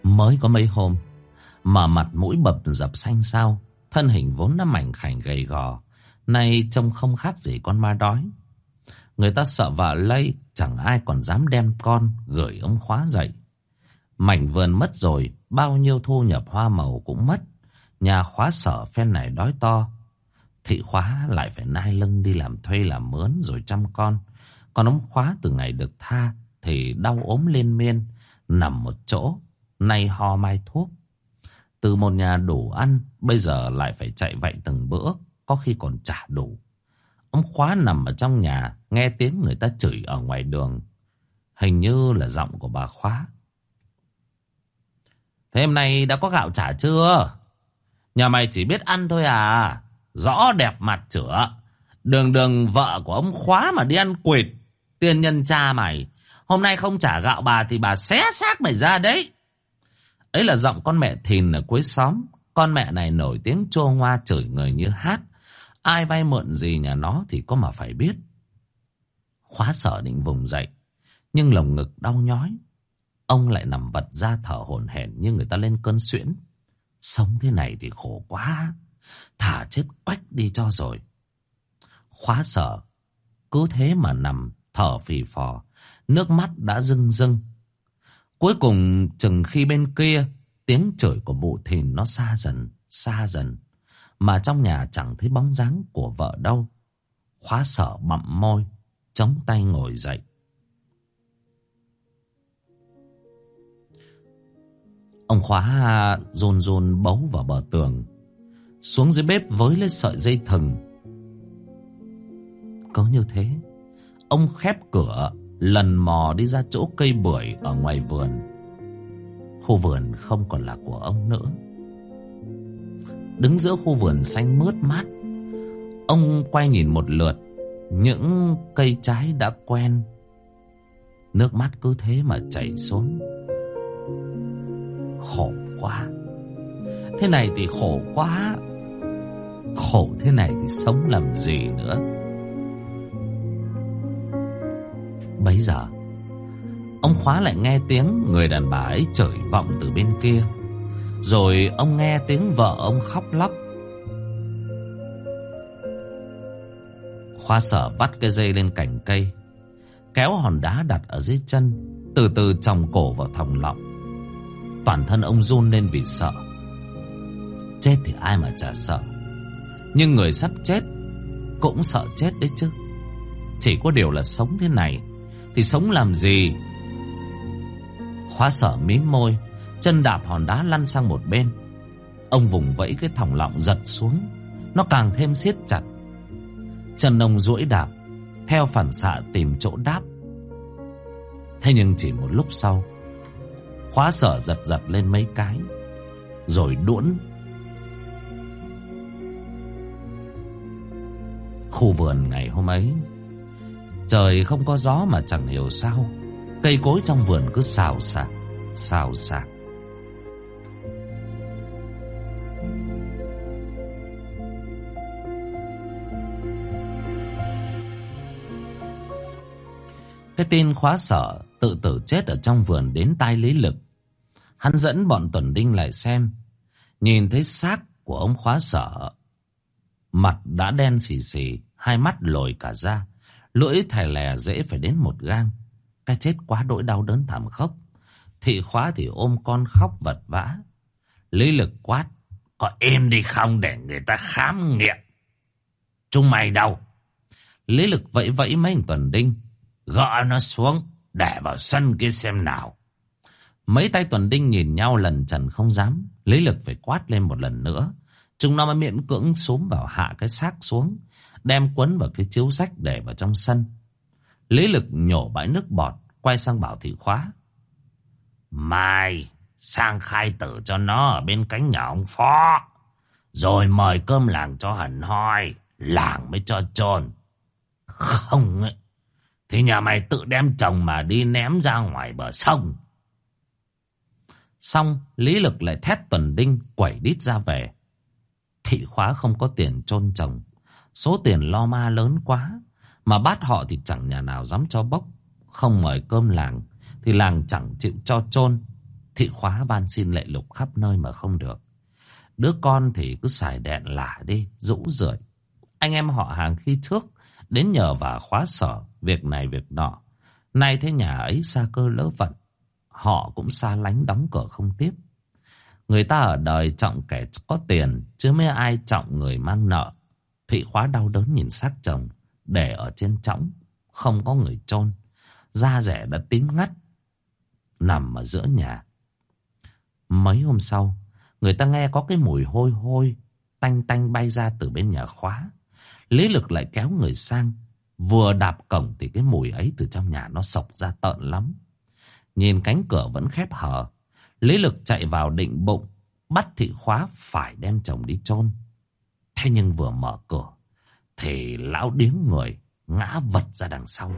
Mới có mấy hôm Mà mặt mũi bập dập xanh sao Thân hình vốn đã mảnh khảnh gầy gò, Nay trông không khác gì con ma đói. Người ta sợ vợ lây, Chẳng ai còn dám đem con Gửi ông khóa dậy. Mảnh vườn mất rồi, Bao nhiêu thu nhập hoa màu cũng mất. Nhà khóa sở phen này đói to. Thị khóa lại phải nai lưng đi làm thuê làm mướn rồi chăm con. Còn ông khóa từ ngày được tha Thì đau ốm lên miên, Nằm một chỗ, Nay ho mai thuốc. Từ một nhà đủ ăn, Bây giờ lại phải chạy vậy từng bữa, Có khi còn trả đủ. Ông khóa nằm ở trong nhà, Nghe tiếng người ta chửi ở ngoài đường. Hình như là giọng của bà khóa. Thế hôm nay đã có gạo trả chưa? Nhà mày chỉ biết ăn thôi à? Rõ đẹp mặt chữa Đường đường vợ của ông khóa mà đi ăn quỵt. Tiền nhân cha mày, Hôm nay không trả gạo bà thì bà xé xác mày ra đấy. Ấy là giọng con mẹ thìn ở cuối xóm. Con mẹ này nổi tiếng chô ngoa chửi người như hát. Ai vay mượn gì nhà nó thì có mà phải biết. Khóa sở định vùng dậy. Nhưng lồng ngực đau nhói. Ông lại nằm vật ra thở hổn hển như người ta lên cơn suyễn. Sống thế này thì khổ quá. Thả chết quách đi cho rồi. Khóa sở. Cứ thế mà nằm, thở phì phò. Nước mắt đã rưng rưng. Cuối cùng chừng khi bên kia tiếng chửi của mụ thìn nó xa dần, xa dần. Mà trong nhà chẳng thấy bóng dáng của vợ đâu. Khóa sở bặm môi, chống tay ngồi dậy. Ông khóa rôn rôn bấu vào bờ tường. Xuống dưới bếp với lên sợi dây thừng. Có như thế, ông khép cửa lần mò đi ra chỗ cây bưởi ở ngoài vườn. Khu vườn không còn là của ông nữa. Đứng giữa khu vườn xanh mướt mát, ông quay nhìn một lượt những cây trái đã quen. Nước mắt cứ thế mà chảy xuống. Khổ quá. Thế này thì khổ quá. Khổ thế này thì sống làm gì nữa Bấy giờ. Ông khóa lại nghe tiếng người đàn bà ấy chửi vọng từ bên kia. Rồi ông nghe tiếng vợ ông khóc lóc. Khoa sở vắt cái dây lên cành cây, Kéo hòn đá đặt ở dưới chân, Từ từ chồng cổ vào thòng lọng. Toàn thân ông run lên vì sợ. Chết thì ai mà chả sợ. Nhưng người sắp chết Cũng sợ chết đấy chứ. Chỉ có điều là sống thế này thì sống làm gì? Khóa sở mím môi, Chân đạp hòn đá lăn sang một bên. Ông vùng vẫy cái thòng lọng giật xuống, Nó càng thêm siết chặt. Chân ông duỗi đạp, Theo phản xạ tìm chỗ đáp. Thế nhưng chỉ một lúc sau, Khóa sở giật giật lên mấy cái, Rồi đuỗn. Khu vườn ngày hôm ấy Trời không có gió mà chẳng hiểu sao Cây cối trong vườn cứ xào xạc Xào xạc Cái tin khóa sở tự tử chết ở trong vườn đến tai lý lực. Hắn dẫn bọn tuần đinh lại xem. Nhìn thấy xác của ông khóa sở. Mặt đã đen xì xì, hai mắt lồi cả ra. Lưỡi thè lè dễ phải đến một gang. Cái chết quá đỗi đau đớn thảm khốc. Thị khóa thì ôm con khóc vật vã. Lý lực quát. Có im đi không để người ta khám nghiệm. Chúng mày đâu? Lý lực vẫy vẫy mấy tuần đinh. Gõ nó xuống, để vào sân kia xem nào. Mấy tay tuần đinh nhìn nhau lần trần không dám. Lý lực phải quát lên một lần nữa. Chúng nó mới miễn cưỡng xuống vào hạ cái xác xuống. Đem quấn vào cái chiếu sách để vào trong sân. Lý lực nhổ bãi nước bọt. Quay sang bảo thị khóa. Mai sang khai tử cho nó ở bên cánh nhà ông Phó. Rồi mời cơm làng cho hẳn hoi. Làng mới cho trồn. Không ấy. Thì nhà mày tự đem chồng mà đi ném ra ngoài bờ sông. Xong, Lý Lực lại thét tuần đinh quẩy đít ra về. Thị khóa không có tiền chôn chồng. Số tiền lo ma lớn quá. Mà bắt họ thì chẳng nhà nào dám cho bốc. Không mời cơm làng thì làng chẳng chịu cho chôn. Thị khóa van xin lệ lục khắp nơi mà không được. Đứa con thì cứ xài đèn lả đi, rũ rượi. Anh em họ hàng khi trước đến nhờ và khóa sở việc này việc nọ. Nay thế nhà ấy xa cơ lỡ vận, họ cũng xa lánh đóng cửa không tiếp. Người ta ở đời trọng kẻ có tiền, chứ mấy ai trọng người mang nợ. Thụy khóa đau đớn nhìn xác chồng, để ở trên trõng, không có người chôn Da rẻ đã tím ngắt, nằm ở giữa nhà. Mấy hôm sau, người ta nghe có cái mùi hôi hôi, tanh tanh bay ra từ bên nhà khóa. Lý lực lại kéo người sang. Vừa đạp cổng thì cái mùi ấy từ trong nhà nó sộc ra tợn lắm. Nhìn cánh cửa vẫn khép hờ. Lý lực chạy vào định bụng. Bắt thị khóa phải đem chồng đi chôn Thế nhưng vừa mở cửa. Thì lão điếng người ngã vật ra đằng sau.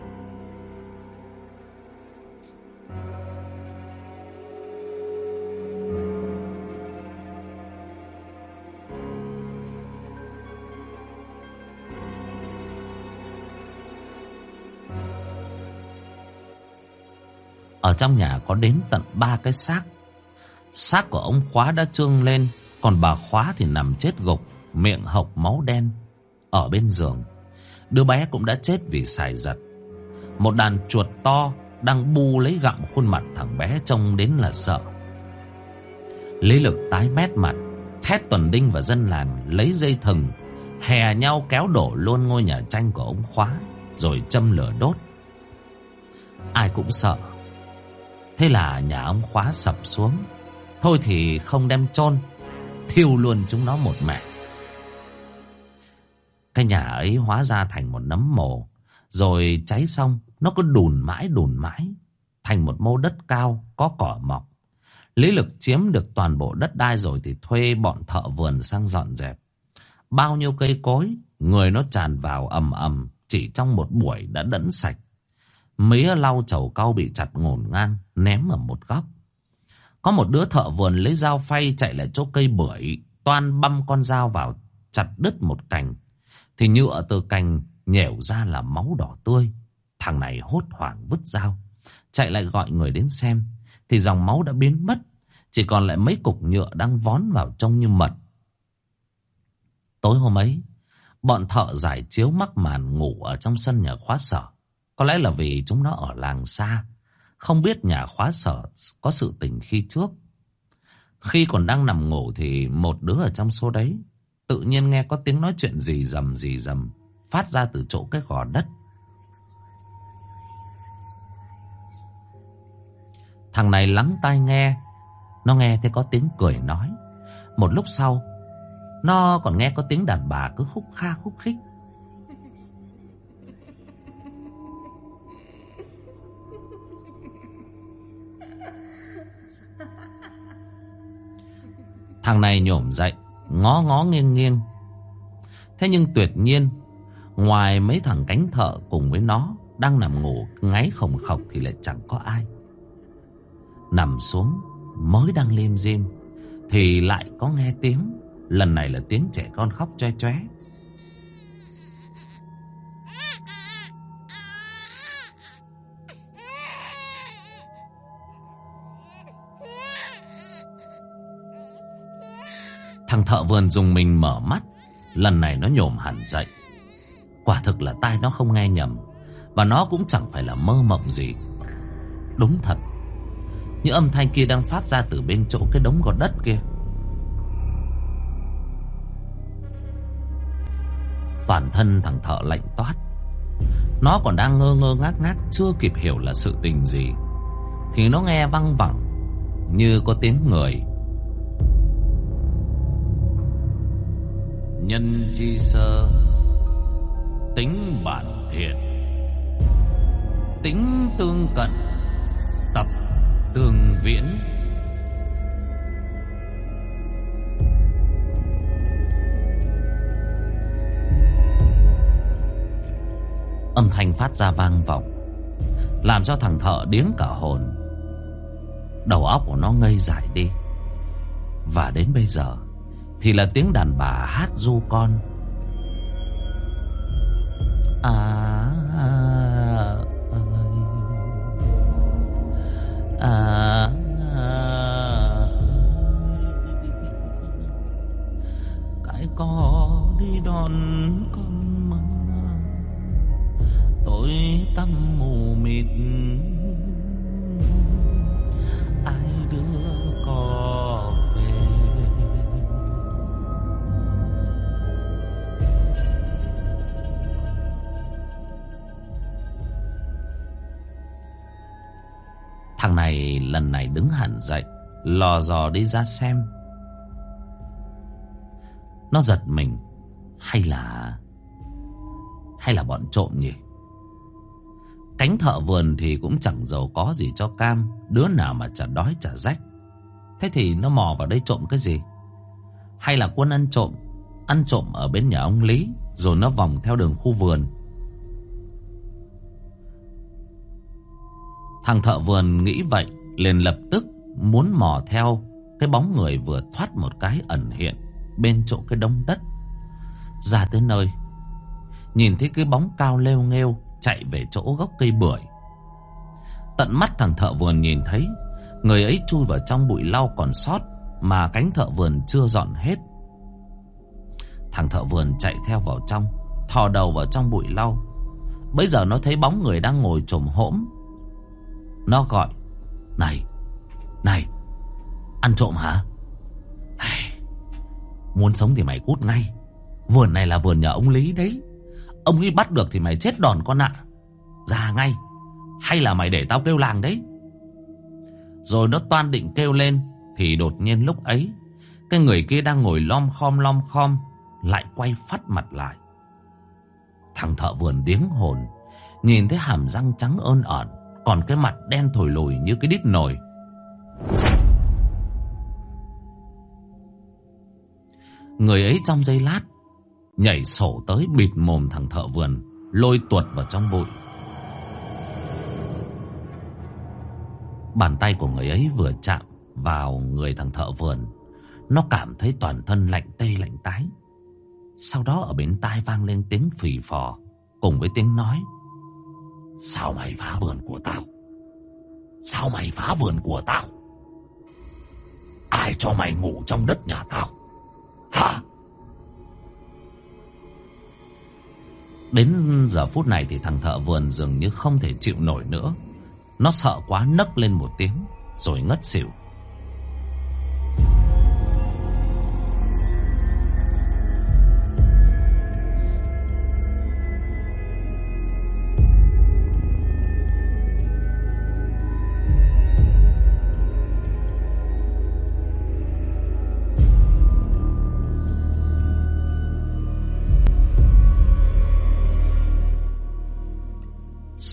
Ở trong nhà có đến tận ba cái xác Xác của ông Khóa đã trương lên, Còn bà Khóa thì nằm chết gục Miệng hộc máu đen Ở bên giường. Đứa bé cũng đã chết vì xài giật. Một đàn chuột to Đang bu lấy gặm khuôn mặt thằng bé Trông đến là sợ. Lý lực tái mét mặt, Thét tuần đinh và dân làng, Lấy dây thừng, Hè nhau kéo đổ luôn ngôi nhà tranh của ông Khóa, Rồi châm lửa đốt. Ai cũng sợ. Thế là nhà ông khóa sập xuống. Thôi thì không đem chôn, Thiêu luôn chúng nó một mẹ cái nhà ấy hóa ra thành một nấm mồ. Rồi cháy xong Nó cứ đùn mãi đùn mãi Thành một mô đất cao Có cỏ mọc. Lý lực chiếm được toàn bộ đất đai rồi Thì thuê bọn thợ vườn sang dọn dẹp. Bao nhiêu cây cối Người nó tràn vào ầm ầm Chỉ trong một buổi đã đẫn sạch. Mía lau chầu cau bị chặt ngổn ngang, ném ở một góc. Có một đứa thợ vườn lấy dao phay chạy lại chỗ cây bưởi, toan băm con dao vào chặt đứt một cành thì nhựa từ cành nhẻo ra là máu đỏ tươi. Thằng này hốt hoảng vứt dao, chạy lại gọi người đến xem thì dòng máu đã biến mất, chỉ còn lại mấy cục nhựa đang vón vào trong như mật. Tối hôm ấy, bọn thợ giải chiếu mắc màn ngủ ở trong sân nhà khóa sở. Có lẽ là vì chúng nó ở làng xa, không biết nhà khóa sở có sự tình khi trước. Khi còn đang nằm ngủ thì một đứa ở trong số đấy tự nhiên nghe có tiếng nói chuyện gì rầm gì rầm phát ra từ chỗ cái gò đất. Thằng này lắng tai nghe, nó nghe thấy có tiếng cười nói. Một lúc sau, nó còn nghe có tiếng đàn bà cứ khúc kha khúc khích. Thằng này nhổm dậy, ngó ngó nghiêng nghiêng. Thế nhưng tuyệt nhiên, ngoài mấy thằng cánh thợ cùng với nó đang nằm ngủ ngáy khổng khọc thì lại chẳng có ai. Nằm xuống, mới đang lim dim, thì lại có nghe tiếng, lần này là tiếng trẻ con khóc choe choé. Thằng thợ vườn dùng mình mở mắt. Lần này nó nhổm hẳn dậy. Quả thực là tai nó không nghe nhầm. Và nó cũng chẳng phải là mơ mộng gì. Đúng thật. Những âm thanh kia đang phát ra từ bên chỗ cái đống gò đất kia. Toàn thân thằng thợ lạnh toát. Nó còn đang ngơ ngơ ngác ngác, Chưa kịp hiểu là sự tình gì. Thì nó nghe văng vẳng, Như có tiếng người. Nhân chi sơ, tính bản thiện, tính tương cận, tập tương viễn. Âm thanh phát ra vang vọng, làm cho thằng thợ điếng cả hồn. Đầu óc của nó ngây dại đi. Và đến bây giờ thì là tiếng đàn bà hát du con. À, à, à, à, à. cái có đi đón con mơ tôi tâm mù mịt Thằng này lần này đứng hẳn dậy, Lò dò đi ra xem. Nó giật mình, Hay là Hay là bọn trộm nhỉ? Cánh thợ vườn thì cũng chẳng giàu có gì cho cam, Đứa nào mà chả đói chả rách. Thế thì nó mò vào đây trộm cái gì? Hay là quân ăn trộm Ăn trộm ở bên nhà ông Lý, Rồi nó vòng theo đường khu vườn. Thằng thợ vườn nghĩ vậy liền lập tức muốn mò theo cái bóng người vừa thoát một cái ẩn hiện bên chỗ cái đống đất. Ra tới nơi, nhìn thấy cái bóng cao leo nghêu chạy về chỗ gốc cây bưởi. Tận mắt thằng thợ vườn nhìn thấy, người ấy chui vào trong bụi lau còn sót mà cánh thợ vườn chưa dọn hết. Thằng thợ vườn chạy theo vào trong, thò đầu vào trong bụi lau. Bây giờ nó thấy bóng người đang ngồi trồm hỗm nó gọi, Này Này, Ăn trộm hả? Muốn sống thì mày cút ngay. Vườn này là vườn nhà ông Lý đấy. Ông ấy bắt được thì mày chết đòn con ạ. Ra ngay. Hay là mày để tao kêu làng đấy. Rồi nó toan định kêu lên, Thì đột nhiên lúc ấy, Cái người kia đang ngồi lom khom lom khom, Lại quay phát mặt lại. Thằng thợ vườn điếng hồn, Nhìn thấy hàm răng trắng ơn ẩn còn cái mặt đen thổi lùi như cái đít nồi. Người ấy trong giây lát Nhảy sổ tới bịt mồm thằng thợ vườn, Lôi tuột vào trong bụi. Bàn tay của người ấy vừa chạm vào người thằng thợ vườn, Nó cảm thấy toàn thân lạnh tê lạnh tái. Sau đó ở bên tai vang lên tiếng phì phò Cùng với tiếng nói. Sao mày phá vườn của tao? Sao mày phá vườn của tao? Ai cho mày ngủ trong đất nhà tao? Hả? Đến giờ phút này thì thằng thợ vườn dường như không thể chịu nổi nữa. Nó sợ quá nấc lên một tiếng, Rồi ngất xỉu.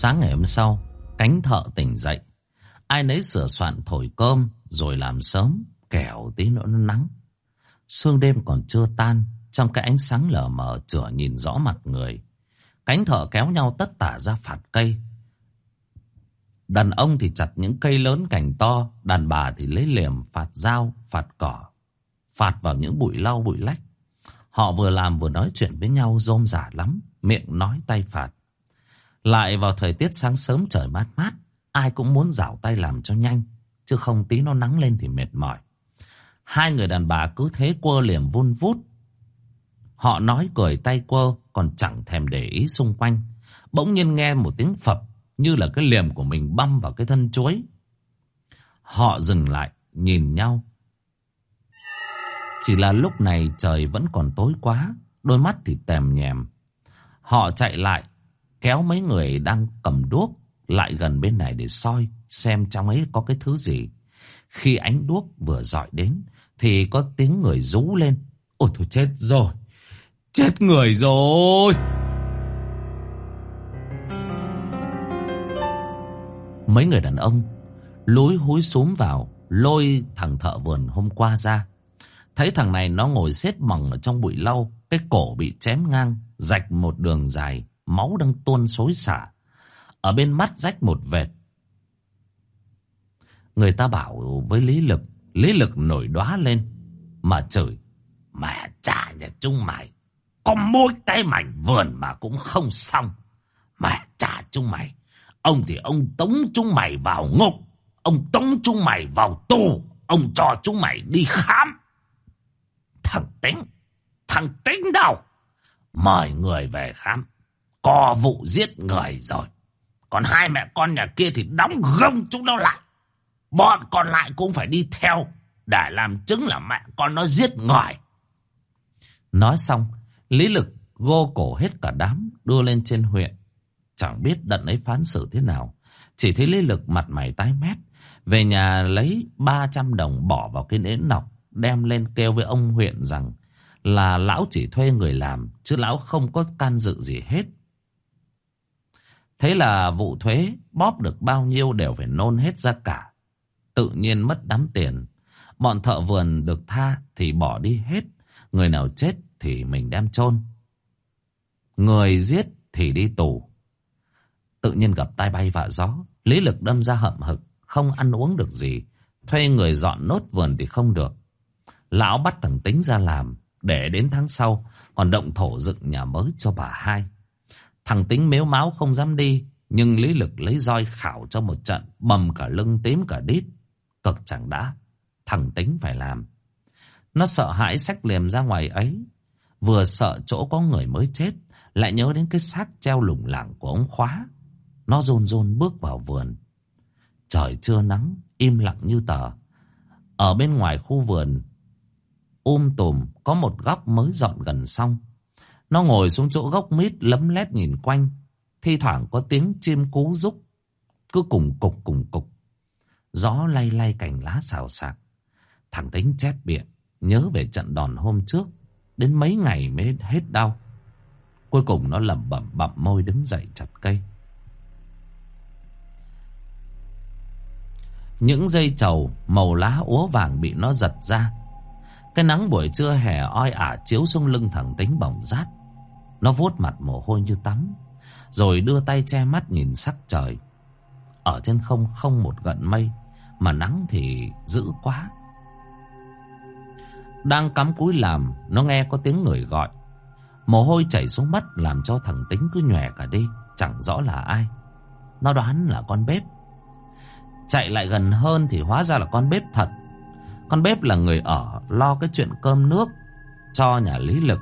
Sáng ngày hôm sau, cánh thợ tỉnh dậy. Ai nấy sửa soạn thổi cơm rồi làm sớm, kẻo tí nữa nó nắng. Sương đêm còn chưa tan, trong cái ánh sáng lờ mờ chửa nhìn rõ mặt người. Cánh thợ kéo nhau tất tả ra phạt cây. Đàn ông thì chặt những cây lớn cành to, đàn bà thì lấy liềm phạt dao, phạt cỏ, phạt vào những bụi lau bụi lách. Họ vừa làm vừa nói chuyện với nhau rôm rả lắm, miệng nói tay phạt. Lại vào thời tiết sáng sớm trời mát mát, ai cũng muốn rảo tay làm cho nhanh, chứ không tí nó nắng lên thì mệt mỏi. Hai người đàn bà cứ thế quơ liềm vun vút. Họ nói cười tay quơ, còn chẳng thèm để ý xung quanh. Bỗng nhiên nghe một tiếng phập, như là cái liềm của mình băm vào cái thân chuối. Họ dừng lại, nhìn nhau. Chỉ là lúc này trời vẫn còn tối quá, đôi mắt thì tèm nhèm. Họ chạy lại, kéo mấy người đang cầm đuốc lại gần bên này để soi xem trong ấy có cái thứ gì. Khi ánh đuốc vừa dọi đến thì có tiếng người rú lên. Ôi thôi chết rồi, chết người rồi. Mấy người đàn ông lúi húi xuống vào lôi thằng thợ vườn hôm qua ra. Thấy thằng này nó ngồi xếp bằng ở trong bụi lau, cái cổ bị chém ngang, rạch một đường dài máu đang tuôn xối xả. Ở bên mắt rách một vệt. Người ta bảo với Lý Lực, Lý Lực nổi đóa lên, mà chửi. Mẹ cha nhà chúng mày, có mỗi cái mảnh vườn mà cũng không xong. Mẹ cha chúng mày, ông thì ông tống chúng mày vào ngục, ông tống chúng mày vào tù, ông cho chúng mày đi khám. Thằng Tính, thằng Tính đâu? Mời người về khám có vụ giết người rồi. Còn hai mẹ con nhà kia thì đóng gông chúng nó lại. Bọn còn lại cũng phải đi theo để làm chứng là mẹ con nó giết người. Nói xong, Lý Lực gô cổ hết cả đám đưa lên trên huyện. Chẳng biết đận ấy phán xử thế nào. Chỉ thấy Lý Lực mặt mày tái mét. Về nhà lấy 300 đồng bỏ vào cái nến nọc. Đem lên kêu với ông huyện rằng là lão chỉ thuê người làm. Chứ lão không có can dự gì hết. Thế là vụ thuế bóp được bao nhiêu đều phải nôn hết ra cả. Tự nhiên mất đám tiền. Bọn thợ vườn được tha thì bỏ đi hết. Người nào chết thì mình đem chôn Người giết thì đi tù. Tự nhiên gặp tai bay vạ gió. Lý lực đâm ra hậm hực. Không ăn uống được gì. Thuê người dọn nốt vườn thì không được. Lão bắt thằng tính ra làm. Để đến tháng sau, còn động thổ dựng nhà mới cho bà hai. Thằng tính mếu máu không dám đi, nhưng Lý Lực lấy roi khảo cho một trận, bầm cả lưng tím cả đít. Cực chẳng đã, thằng tính phải làm. Nó sợ hãi sách liềm ra ngoài ấy, vừa sợ chỗ có người mới chết, lại nhớ đến cái xác treo lủng lẳng của ông khóa. Nó rôn rôn bước vào vườn. Trời chưa nắng, im lặng như tờ. Ở bên ngoài khu vườn, um tùm có một góc mới dọn gần xong. Nó ngồi xuống chỗ gốc mít lấm lét nhìn quanh. Thi thoảng có tiếng chim cú rúc. Cứ cùng cục cùng cục. Gió lay lay cành lá xào xạc. Thằng tính chép miệng. Nhớ về trận đòn hôm trước. Đến mấy ngày mới hết đau. Cuối cùng nó lẩm bẩm bặm môi đứng dậy chặt cây. Những dây trầu màu lá úa vàng bị nó giật ra. Cái nắng buổi trưa hè oi ả chiếu xuống lưng thằng tính bỏng rát. Nó vuốt mặt mồ hôi như tắm, Rồi đưa tay che mắt nhìn sắc trời Ở trên không không một gận mây, Mà nắng thì dữ quá Đang cắm cúi làm, Nó nghe có tiếng người gọi Mồ hôi chảy xuống mắt làm cho thằng tính cứ nhòe cả đi. Chẳng rõ là ai. Nó đoán là con bếp. Chạy lại gần hơn thì hóa ra là con bếp thật. Con bếp là người ở lo cái chuyện cơm nước cho nhà Lý Lực.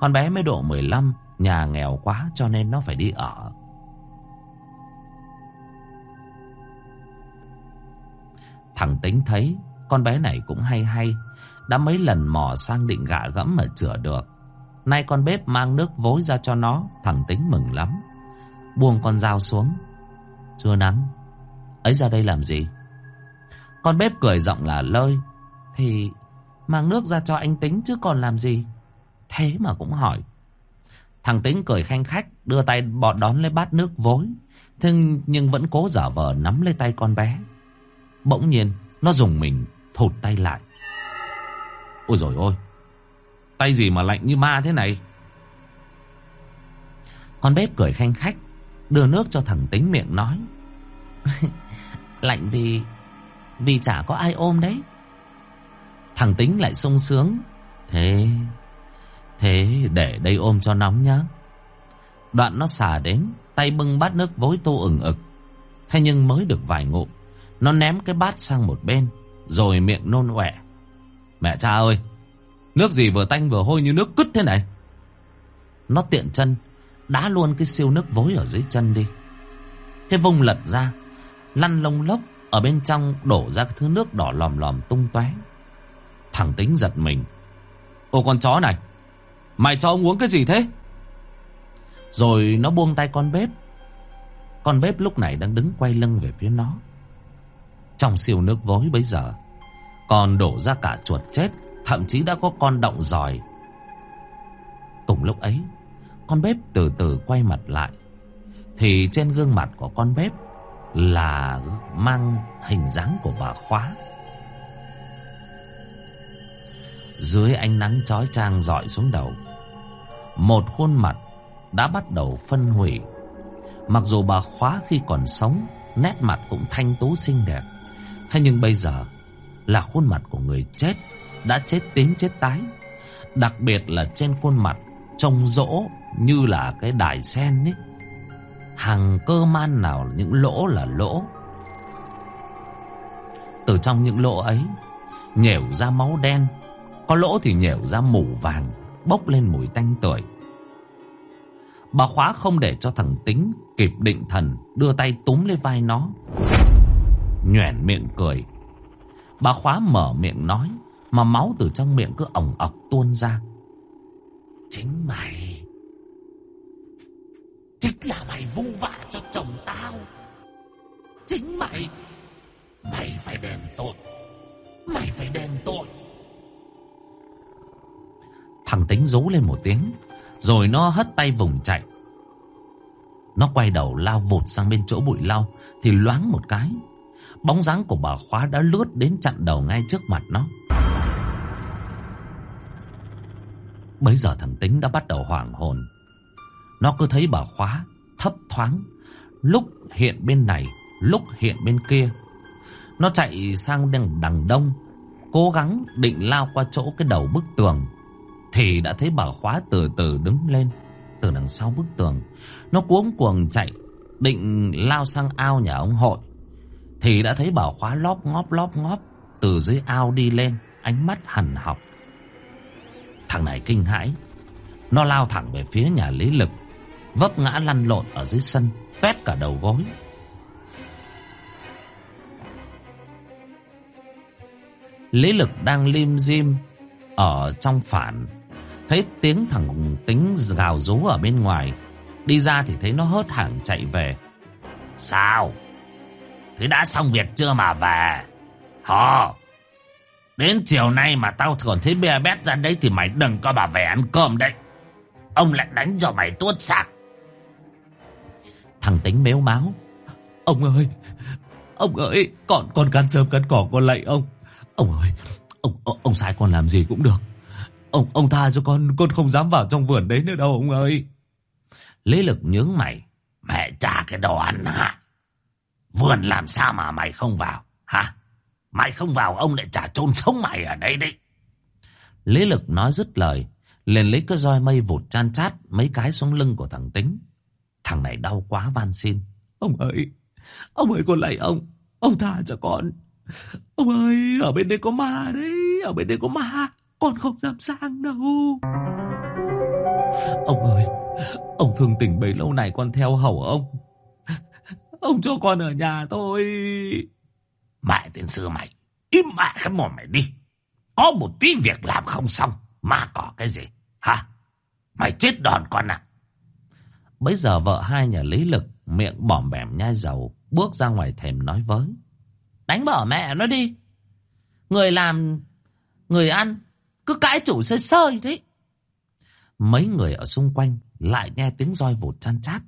Con bé mới độ 15, nhà nghèo quá cho nên nó phải đi ở. Thằng tính thấy con bé này cũng hay hay. Đã mấy lần mò sang định gạ gẫm mà chữa được. Nay con bếp mang nước vối ra cho nó, thằng tính mừng lắm. Buông con dao xuống. Chưa nắng. Ấy ra đây làm gì? Con bếp cười giọng là lơi. Thì mang nước ra cho anh tính chứ còn làm gì? Thế mà cũng hỏi. Thằng tính cười khanh khách, đưa tay bọt đón lấy bát nước vối. Thế nhưng vẫn cố giả vờ nắm lấy tay con bé. Bỗng nhiên, nó dùng mình thụt tay lại. Ôi rồi ôi, tay gì mà lạnh như ma thế này? Con bếp cười khanh khách, đưa nước cho thằng tính miệng nói. lạnh vì, vì chả có ai ôm đấy. Thằng tính lại sung sướng. Thế, thế để đây ôm cho nóng nhá. Đoạn nó xả đến, tay bưng bát nước vối tô ửng ực. Thế nhưng mới được vài ngụm, nó ném cái bát sang một bên, rồi miệng nôn ọe. Mẹ cha ơi, nước gì vừa tanh vừa hôi như nước cứt thế này? Nó tiện chân, đá luôn cái siêu nước vối ở dưới chân đi. Cái vùng lật ra, lăn lông lốc, ở bên trong đổ ra cái thứ nước đỏ lòm lòm tung tóe. Thằng tính giật mình. Ô con chó này, mày cho ông uống cái gì thế? Rồi nó buông tay con bếp. Con bếp lúc này đang đứng quay lưng về phía nó. Trong siêu nước vối bấy giờ, Còn đổ ra cả chuột chết, Thậm chí đã có con động giỏi Cùng lúc ấy, Con bếp từ từ quay mặt lại Thì trên gương mặt của con bếp Là mang hình dáng của bà khóa Dưới ánh nắng chói chang dọi xuống đầu một khuôn mặt đã bắt đầu phân hủy Mặc dù bà khóa khi còn sống Nét mặt cũng thanh tú xinh đẹp Thế nhưng bây giờ là khuôn mặt của người chết đã chết tím chết tái. Đặc biệt là trên khuôn mặt trông rỗ như là cái đài sen ấy. Hàng cơ man nào những lỗ là lỗ. Từ trong những lỗ ấy nhểu ra máu đen, có lỗ thì nhểu ra mủ vàng, bốc lên mùi tanh tưởi. Bà khóa không để cho thằng tính kịp định thần đưa tay túm lên vai nó nhoẻn miệng cười. Bà khóa mở miệng nói, mà máu từ trong miệng cứ ỏng ọc tuôn ra. Chính mày, chính là mày vu vạ cho chồng tao. Chính mày, mày phải đền tội, mày phải đền tội. Thằng tính rú lên một tiếng, rồi nó hất tay vùng chạy. Nó quay đầu lao vụt sang bên chỗ bụi lau, thì loáng một cái, Bóng dáng của bà khóa đã lướt đến chặn đầu ngay trước mặt nó. Bấy giờ thằng Tính đã bắt đầu hoảng hồn. Nó cứ thấy bà khóa thấp thoáng, lúc hiện bên này, lúc hiện bên kia. Nó chạy sang đằng, đằng đông, cố gắng định lao qua chỗ cái đầu bức tường. Thì đã thấy bà khóa từ từ đứng lên từ đằng sau bức tường. Nó cuống cuồng chạy, định lao sang ao nhà ông hội. Thì đã thấy bảo khóa lóp ngóp lóp ngóp Từ dưới ao đi lên Ánh mắt hằn học Thằng này kinh hãi Nó lao thẳng về phía nhà Lý Lực Vấp ngã lăn lộn ở dưới sân Tét cả đầu gối Lý Lực đang lim dim Ở trong phản Thấy tiếng thằng tính gào rú ở bên ngoài Đi ra thì thấy nó hớt hàng chạy về Sao Thế đã xong việc chưa mà về? Hờ! Đến chiều nay mà tao còn thấy bè bét ra đấy thì mày đừng có bà về ăn cơm đấy. Ông lại đánh cho mày tuốt sạc. Thằng tính méo máu. Ông ơi! Ông ơi! Còn con can sơm cắn cỏ con lạy ông. Ông ơi! Ông, ông, ông sai con làm gì cũng được. Ông ông tha cho con, con không dám vào trong vườn đấy nữa đâu ông ơi. Lý lực nhướng mày. Mẹ trả cái đồ ăn hả? Vườn làm sao mà mày không vào, hả? Mày không vào ông lại trả trôn sống mày ở đây đấy. Lý Lực nói dứt lời, Liền lấy cái roi mây vụt chan chát mấy cái xuống lưng của thằng Tính. Thằng này đau quá van xin. Ông ơi, ông ơi con lạy ông, ông tha cho con. Ông ơi, ở bên đây có ma đấy, ở bên đây có ma, con không dám sang đâu. Ông ơi, ông thương tình bấy lâu này con theo hầu ông. Ông cho con ở nhà thôi. Mẹ tiến xưa mày, im mẹ cái mồm mày đi. Có một tí việc làm không xong, mà có cái gì, hả? Mày chết đòn con à? Bây giờ vợ hai nhà lý lực, miệng bỏm bẻm nhai dầu, bước ra ngoài thềm nói với. Đánh bỏ mẹ nó đi. Người làm, người ăn, cứ cãi chủ sơi sơi đấy. Mấy người ở xung quanh lại nghe tiếng roi vụt chan chát,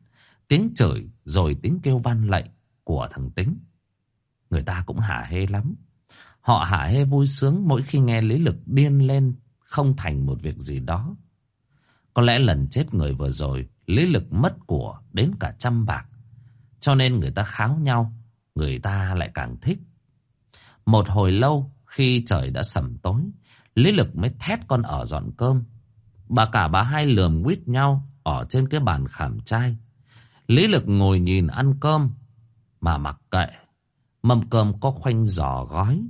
tiếng chửi rồi tiếng kêu van lệnh của thằng Tính. Người ta cũng hả hê lắm. Họ hả hê vui sướng mỗi khi nghe lý lực điên lên không thành một việc gì đó. Có lẽ lần chết người vừa rồi, lý lực mất của đến cả trăm bạc. Cho nên người ta kháo nhau, người ta lại càng thích. Một hồi lâu, khi trời đã sầm tối, lý lực mới thét con ở dọn cơm. Bà cả bà hai lườm quýt nhau ở trên cái bàn khảm trai. Lý lực ngồi nhìn ăn cơm, mà mặc kệ. Mâm cơm có khoanh giò gói,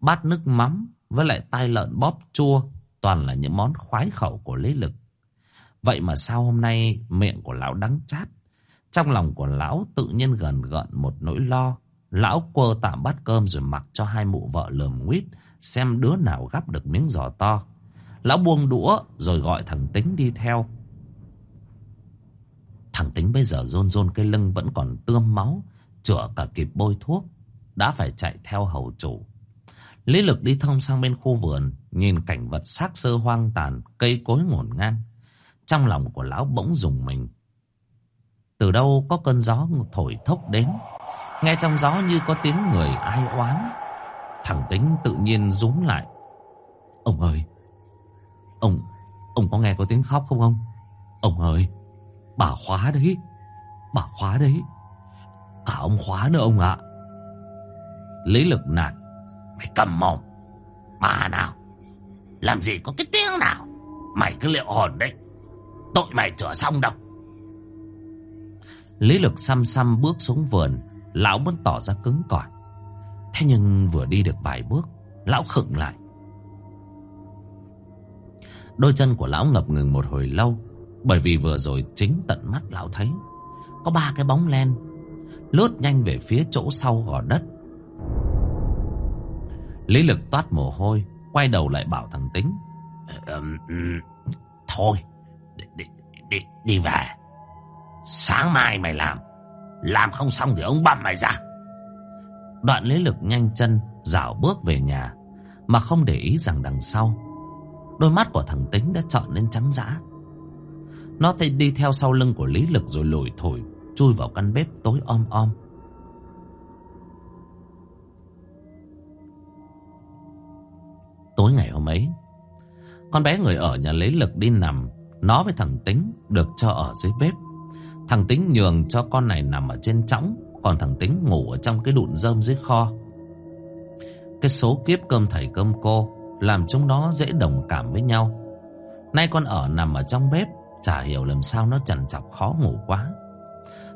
bát nước mắm với lại tai lợn bóp chua, toàn là những món khoái khẩu của Lý lực. Vậy mà sao hôm nay miệng của lão đắng chát? Trong lòng của lão tự nhiên gần gợn một nỗi lo. Lão quơ tạm bát cơm rồi mặc cho hai mụ vợ lườm nguyết xem đứa nào gắp được miếng giò to. Lão buông đũa rồi gọi thằng Tính đi theo. Thằng Tính bây giờ rôn rôn cái lưng vẫn còn tươm máu, chữa cả kịp bôi thuốc, đã phải chạy theo hầu chủ. Lý lực đi thông sang bên khu vườn, nhìn cảnh vật xác sơ hoang tàn, cây cối ngổn ngang. Trong lòng của lão bỗng dùng mình. Từ đâu có cơn gió thổi thốc đến, nghe trong gió như có tiếng người ai oán. Thằng Tính tự nhiên rúm lại. Ông ơi, ông, ông có nghe có tiếng khóc không ông? Ông ơi, bà khóa đấy, bà khóa đấy. Cả ông khóa nữa ông ạ. Lý lực nạt. Mày cầm mồm. Bà nào? Làm gì có cái tiếng nào? Mày cứ liệu hồn đấy. Tội mày chữa xong đâu. Lý lực xăm xăm bước xuống vườn. Lão muốn tỏ ra cứng cỏi. Thế nhưng vừa đi được vài bước, lão khựng lại. Đôi chân của lão ngập ngừng một hồi lâu, bởi vì vừa rồi chính tận mắt lão thấy có ba cái bóng len lướt nhanh về phía chỗ sau gò đất. Lý lực toát mồ hôi, quay đầu lại bảo thằng Tính. Ờ, ờ, thôi, đi, đi, đi, đi về. Sáng mai mày làm, làm không xong thì ông băm mày ra. Đoạn Lý lực nhanh chân, dạo bước về nhà, mà không để ý rằng đằng sau. Đôi mắt của thằng Tính đã trợn lên trắng dã. Nó đi theo sau lưng của Lý lực rồi lủi thổi, chui vào căn bếp tối om om. Tối ngày hôm ấy, con bé người ở nhà lấy lực đi nằm, nó với thằng Tính được cho ở dưới bếp. Thằng Tính nhường cho con này nằm ở trên trõng, còn thằng Tính ngủ ở trong cái đụn rơm dưới kho. Cái số kiếp cơm thầy cơm cô làm chúng nó dễ đồng cảm với nhau. Nay con ở nằm ở trong bếp, chả hiểu làm sao nó chằn chọc khó ngủ quá.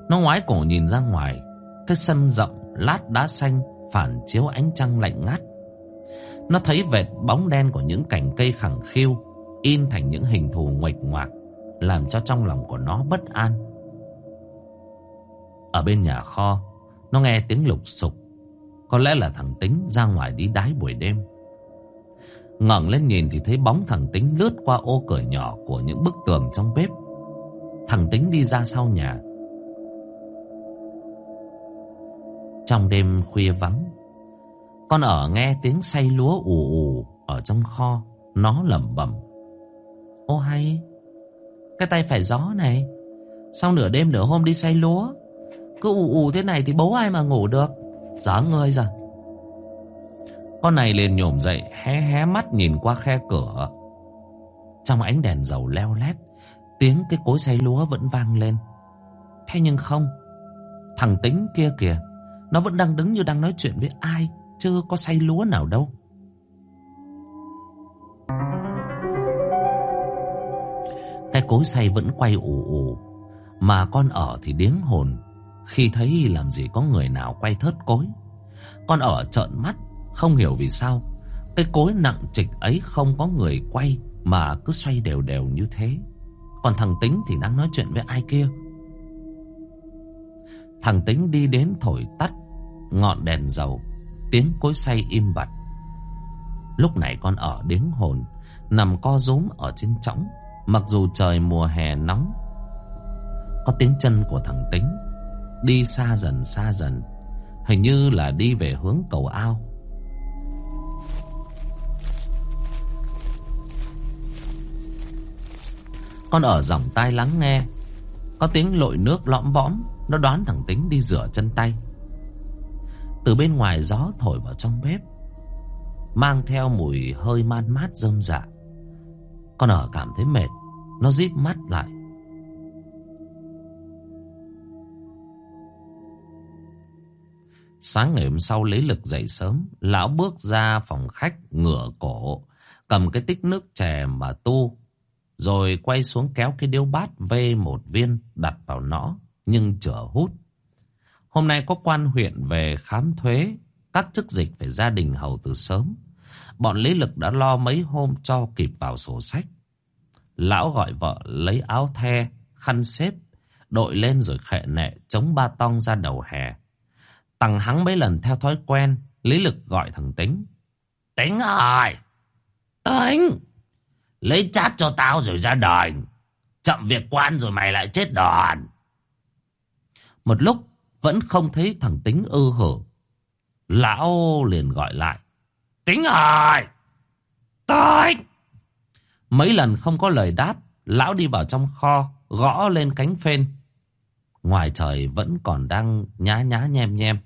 Nó ngoái cổ nhìn ra ngoài, cái sân rộng lát đá xanh phản chiếu ánh trăng lạnh ngắt. Nó thấy vệt bóng đen của những cành cây khẳng khiu in thành những hình thù nguệch ngoạc, làm cho trong lòng của nó bất an. Ở bên nhà kho, nó nghe tiếng lục sục. Có lẽ là thằng Tính ra ngoài đi đái buổi đêm. ngẩng lên nhìn thì thấy bóng thằng Tính lướt qua ô cửa nhỏ của những bức tường trong bếp. Thằng Tính đi ra sau nhà. Trong đêm khuya vắng, con ở nghe tiếng say lúa ù ù ở trong kho, nó lẩm bẩm. Ô hay, cái tay phải gió này, sau nửa đêm nửa hôm đi say lúa, cứ ù ù thế này thì bố ai mà ngủ được, gió ngươi rồi. Con này liền nhổm dậy, hé hé mắt nhìn qua khe cửa. Trong ánh đèn dầu leo lét, tiếng cái cối xay lúa vẫn vang lên. Thế nhưng không, thằng tính kia kìa, nó vẫn đang đứng như đang nói chuyện với ai chưa có say lúa nào đâu cái cối xay vẫn quay ù ù Mà con ở thì điếng hồn khi thấy làm gì có người nào quay thớt cối. Con ở trợn mắt, Không hiểu vì sao. Cái cối nặng trịch ấy không có người quay, Mà cứ xoay đều đều như thế. Còn thằng Tính thì đang nói chuyện với ai kia? Thằng Tính đi đến thổi tắt, Ngọn đèn dầu, Tiếng cối xay im bặt. Lúc này con ở điếng hồn, Nằm co rúm ở trên trõng Mặc dù trời mùa hè nóng. Có tiếng chân của thằng Tính. Đi xa dần xa dần. Hình như là đi về hướng cầu ao. Con ở dòng tai lắng nghe. Có tiếng lội nước lõm bõm, Nó đoán thằng Tính đi rửa chân tay. Từ bên ngoài gió thổi vào trong bếp, Mang theo mùi hơi man mát rơm rạ Con ở cảm thấy mệt, Nó díp mắt lại. Sáng ngày hôm sau lấy lực dậy sớm Lão bước ra phòng khách ngửa cổ Cầm cái tích nước chè mà tu Rồi quay xuống kéo cái điếu bát vê một viên Đặt vào nó Nhưng chở hút. Hôm nay có quan huyện về khám thuế Các chức dịch phải gia đình hầu từ sớm. Bọn lý lực đã lo mấy hôm cho kịp vào sổ sách. Lão gọi vợ lấy áo the, khăn xếp, đội lên rồi khệ nệ chống ba tong ra đầu hè. Tằng hắng mấy lần theo thói quen, lý lực gọi thằng Tính. Tính ơi! Tính! Lấy chát cho tao rồi ra đời. Chậm việc quan rồi mày lại chết đòn. Một lúc vẫn không thấy thằng Tính ư hử. Lão liền gọi lại. Tính ơi! Tính! Mấy lần không có lời đáp, lão đi vào trong kho, gõ lên cánh phên. Ngoài trời vẫn còn đang nhá nhá nhem nhem.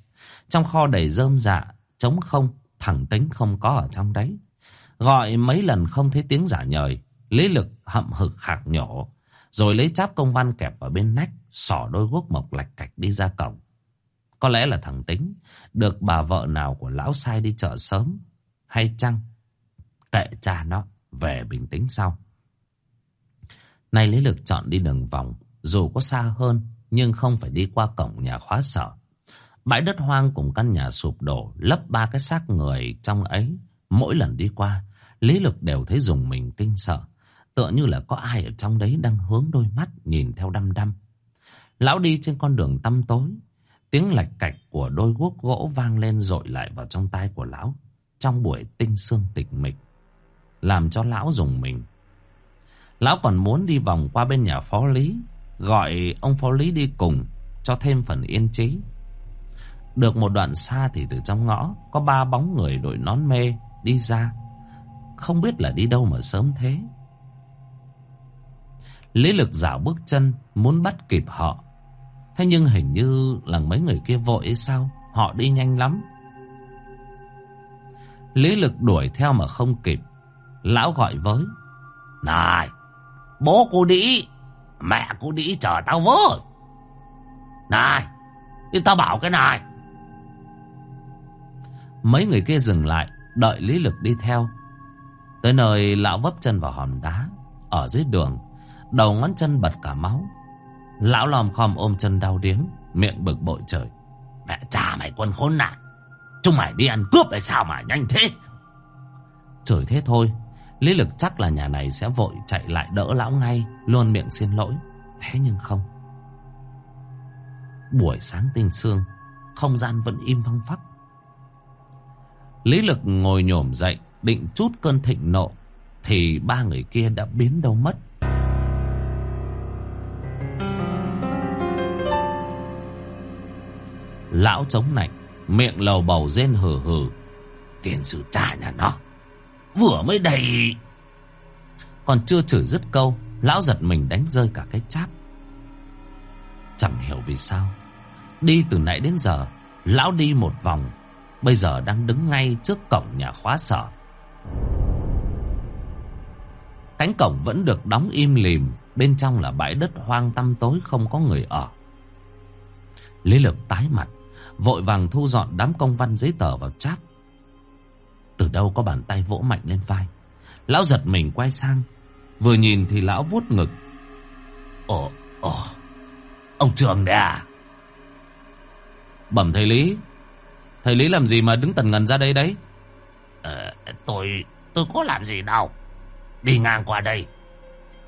Trong kho đầy rơm dạ, trống không, thẳng tính không có ở trong đấy. Gọi mấy lần không thấy tiếng giả nhời, lý lực hậm hực khạc nhổ. Rồi lấy cháp công văn kẹp vào bên nách, sỏ đôi guốc mộc lạch cạch đi ra cổng. Có lẽ là thằng tính, được bà vợ nào của lão sai đi chợ sớm, hay chăng? Kệ cha nó về bình tĩnh sau. Nay Lý Lực chọn đi đường vòng, dù có xa hơn, nhưng không phải đi qua cổng nhà khóa sở. Bãi đất hoang cùng căn nhà sụp đổ, lấp ba cái xác người trong ấy. Mỗi lần đi qua, Lý Lực đều thấy dùng mình kinh sợ. Tựa như là có ai ở trong đấy đang hướng đôi mắt nhìn theo đăm đăm. Lão đi trên con đường tăm tối. Tiếng lạch cạch của đôi guốc gỗ vang lên dội lại vào trong tai của lão. Trong buổi tinh sương tịch mịch làm cho lão dùng mình. Lão còn muốn đi vòng qua bên nhà phó lý, gọi ông phó lý đi cùng, cho thêm phần yên trí. Được một đoạn xa thì từ trong ngõ, có ba bóng người đội nón mê đi ra. Không biết là đi đâu mà sớm thế. Lý lực dạo bước chân, muốn bắt kịp họ. Thế nhưng hình như là mấy người kia vội hay sao? Họ đi nhanh lắm. Lý lực đuổi theo mà không kịp. Lão gọi với. Này, bố cô đĩ, mẹ cô đĩ chờ tao với. Này, đi tao bảo cái này. Mấy người kia dừng lại, đợi Lý Lực đi theo. Tới nơi lão vấp chân vào hòn đá, ở dưới đường, đầu ngón chân bật cả máu. Lão lòm khom ôm chân đau điếng, miệng bực bội trời. Mẹ cha mày quân khốn nạn, à? chúng mày đi ăn cướp tại sao mà nhanh thế? Chửi thế thôi, Lý Lực chắc là nhà này sẽ vội chạy lại đỡ lão ngay, luôn miệng xin lỗi. Thế nhưng không. Buổi sáng tinh sương, không gian vẫn im văng phắc. Lý Lực ngồi nhổm dậy, định chút cơn thịnh nộ, thì ba người kia đã biến đâu mất. Lão chống nạnh, miệng lầu bầu rên hừ hừ. Tiền sự trả nhà nó Vừa mới đầy Còn chưa chửi dứt câu Lão giật mình đánh rơi cả cái cháp Chẳng hiểu vì sao Đi từ nãy đến giờ Lão đi một vòng Bây giờ đang đứng ngay trước cổng nhà khóa sở. Cánh cổng vẫn được đóng im lìm Bên trong là bãi đất hoang tăm tối không có người ở. Lý lực tái mặt Vội vàng thu dọn đám công văn giấy tờ vào cháp. Từ đâu có bàn tay vỗ mạnh lên vai. Lão giật mình quay sang Vừa nhìn thì lão vuốt ngực. Ồ, ồ, ông Trường đấy à? Bẩm thầy Lý, thầy Lý làm gì mà đứng tần ngần ra đây đấy? Ờ, tôi, tôi có làm gì đâu. Đi ngang qua đây,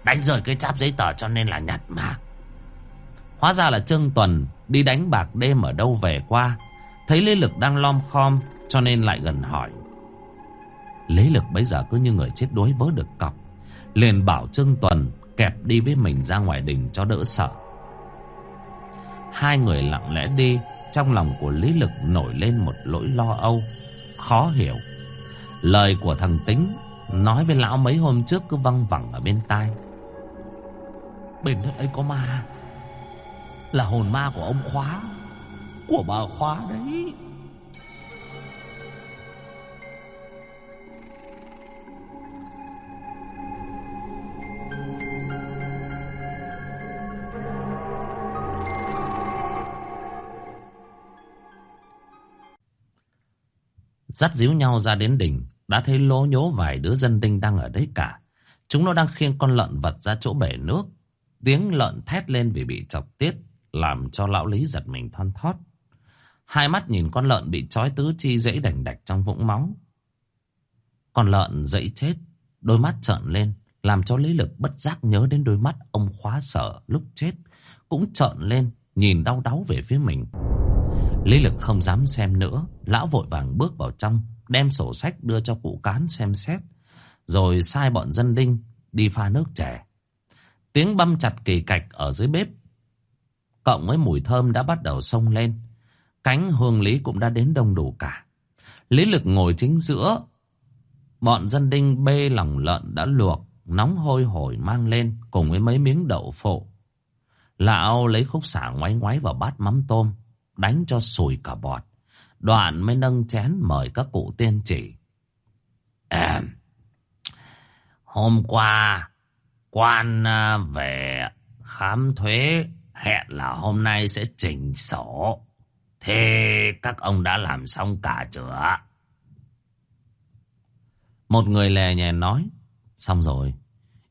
đánh rơi cái cháp giấy tờ cho nên là nhặt mà. Hóa ra là Trương Tuần đi đánh bạc đêm ở đâu về qua. Thấy Lý Lực đang lom khom cho nên lại gần hỏi. Lý Lực bây giờ cứ như người chết đuối vớ được cọc. Liền bảo Trương Tuần kẹp đi với mình ra ngoài đình cho đỡ sợ. Hai người lặng lẽ đi, trong lòng của Lý Lực nổi lên một nỗi lo âu, khó hiểu. Lời của thằng Tính nói với lão mấy hôm trước cứ văng vẳng ở bên tai. Bên đất ấy có ma, là hồn ma của ông Khóa, của bà Khóa đấy. Dắt díu nhau ra đến đỉnh, Đã thấy lố nhố vài đứa dân đinh đang ở đấy cả. Chúng nó đang khiêng con lợn vật ra chỗ bể nước. Tiếng lợn thét lên vì bị chọc tiết, Làm cho lão lý giật mình thon thót. Hai mắt nhìn con lợn bị trói tứ chi dãy đành đạch trong vũng máu. Con lợn dậy chết, Đôi mắt trợn lên, Làm cho lý lực bất giác nhớ đến đôi mắt ông khóa sợ lúc chết, Cũng trợn lên, Nhìn đau đáu về phía mình. Lý Lực không dám xem nữa, lão vội vàng bước vào trong, đem sổ sách đưa cho cụ cán xem xét, rồi sai bọn dân đinh đi pha nước chè. Tiếng băm chặt kỳ cạch ở dưới bếp, cộng với mùi thơm đã bắt đầu sông lên, cánh hương lý cũng đã đến đông đủ cả. Lý Lực ngồi chính giữa, bọn dân đinh bê lòng lợn đã luộc, nóng hôi hổi mang lên cùng với mấy miếng đậu phộ. Lão lấy khúc xả ngoái ngoái vào bát mắm tôm, đánh cho sùi cả bọt. Đoạn mới nâng chén mời các cụ tiên chỉ. À, hôm qua, quan à, về khám thuế hẹn là hôm nay sẽ chỉnh sổ. Thế các ông đã làm xong cả chưa? Một người lè nhè nói. Xong rồi.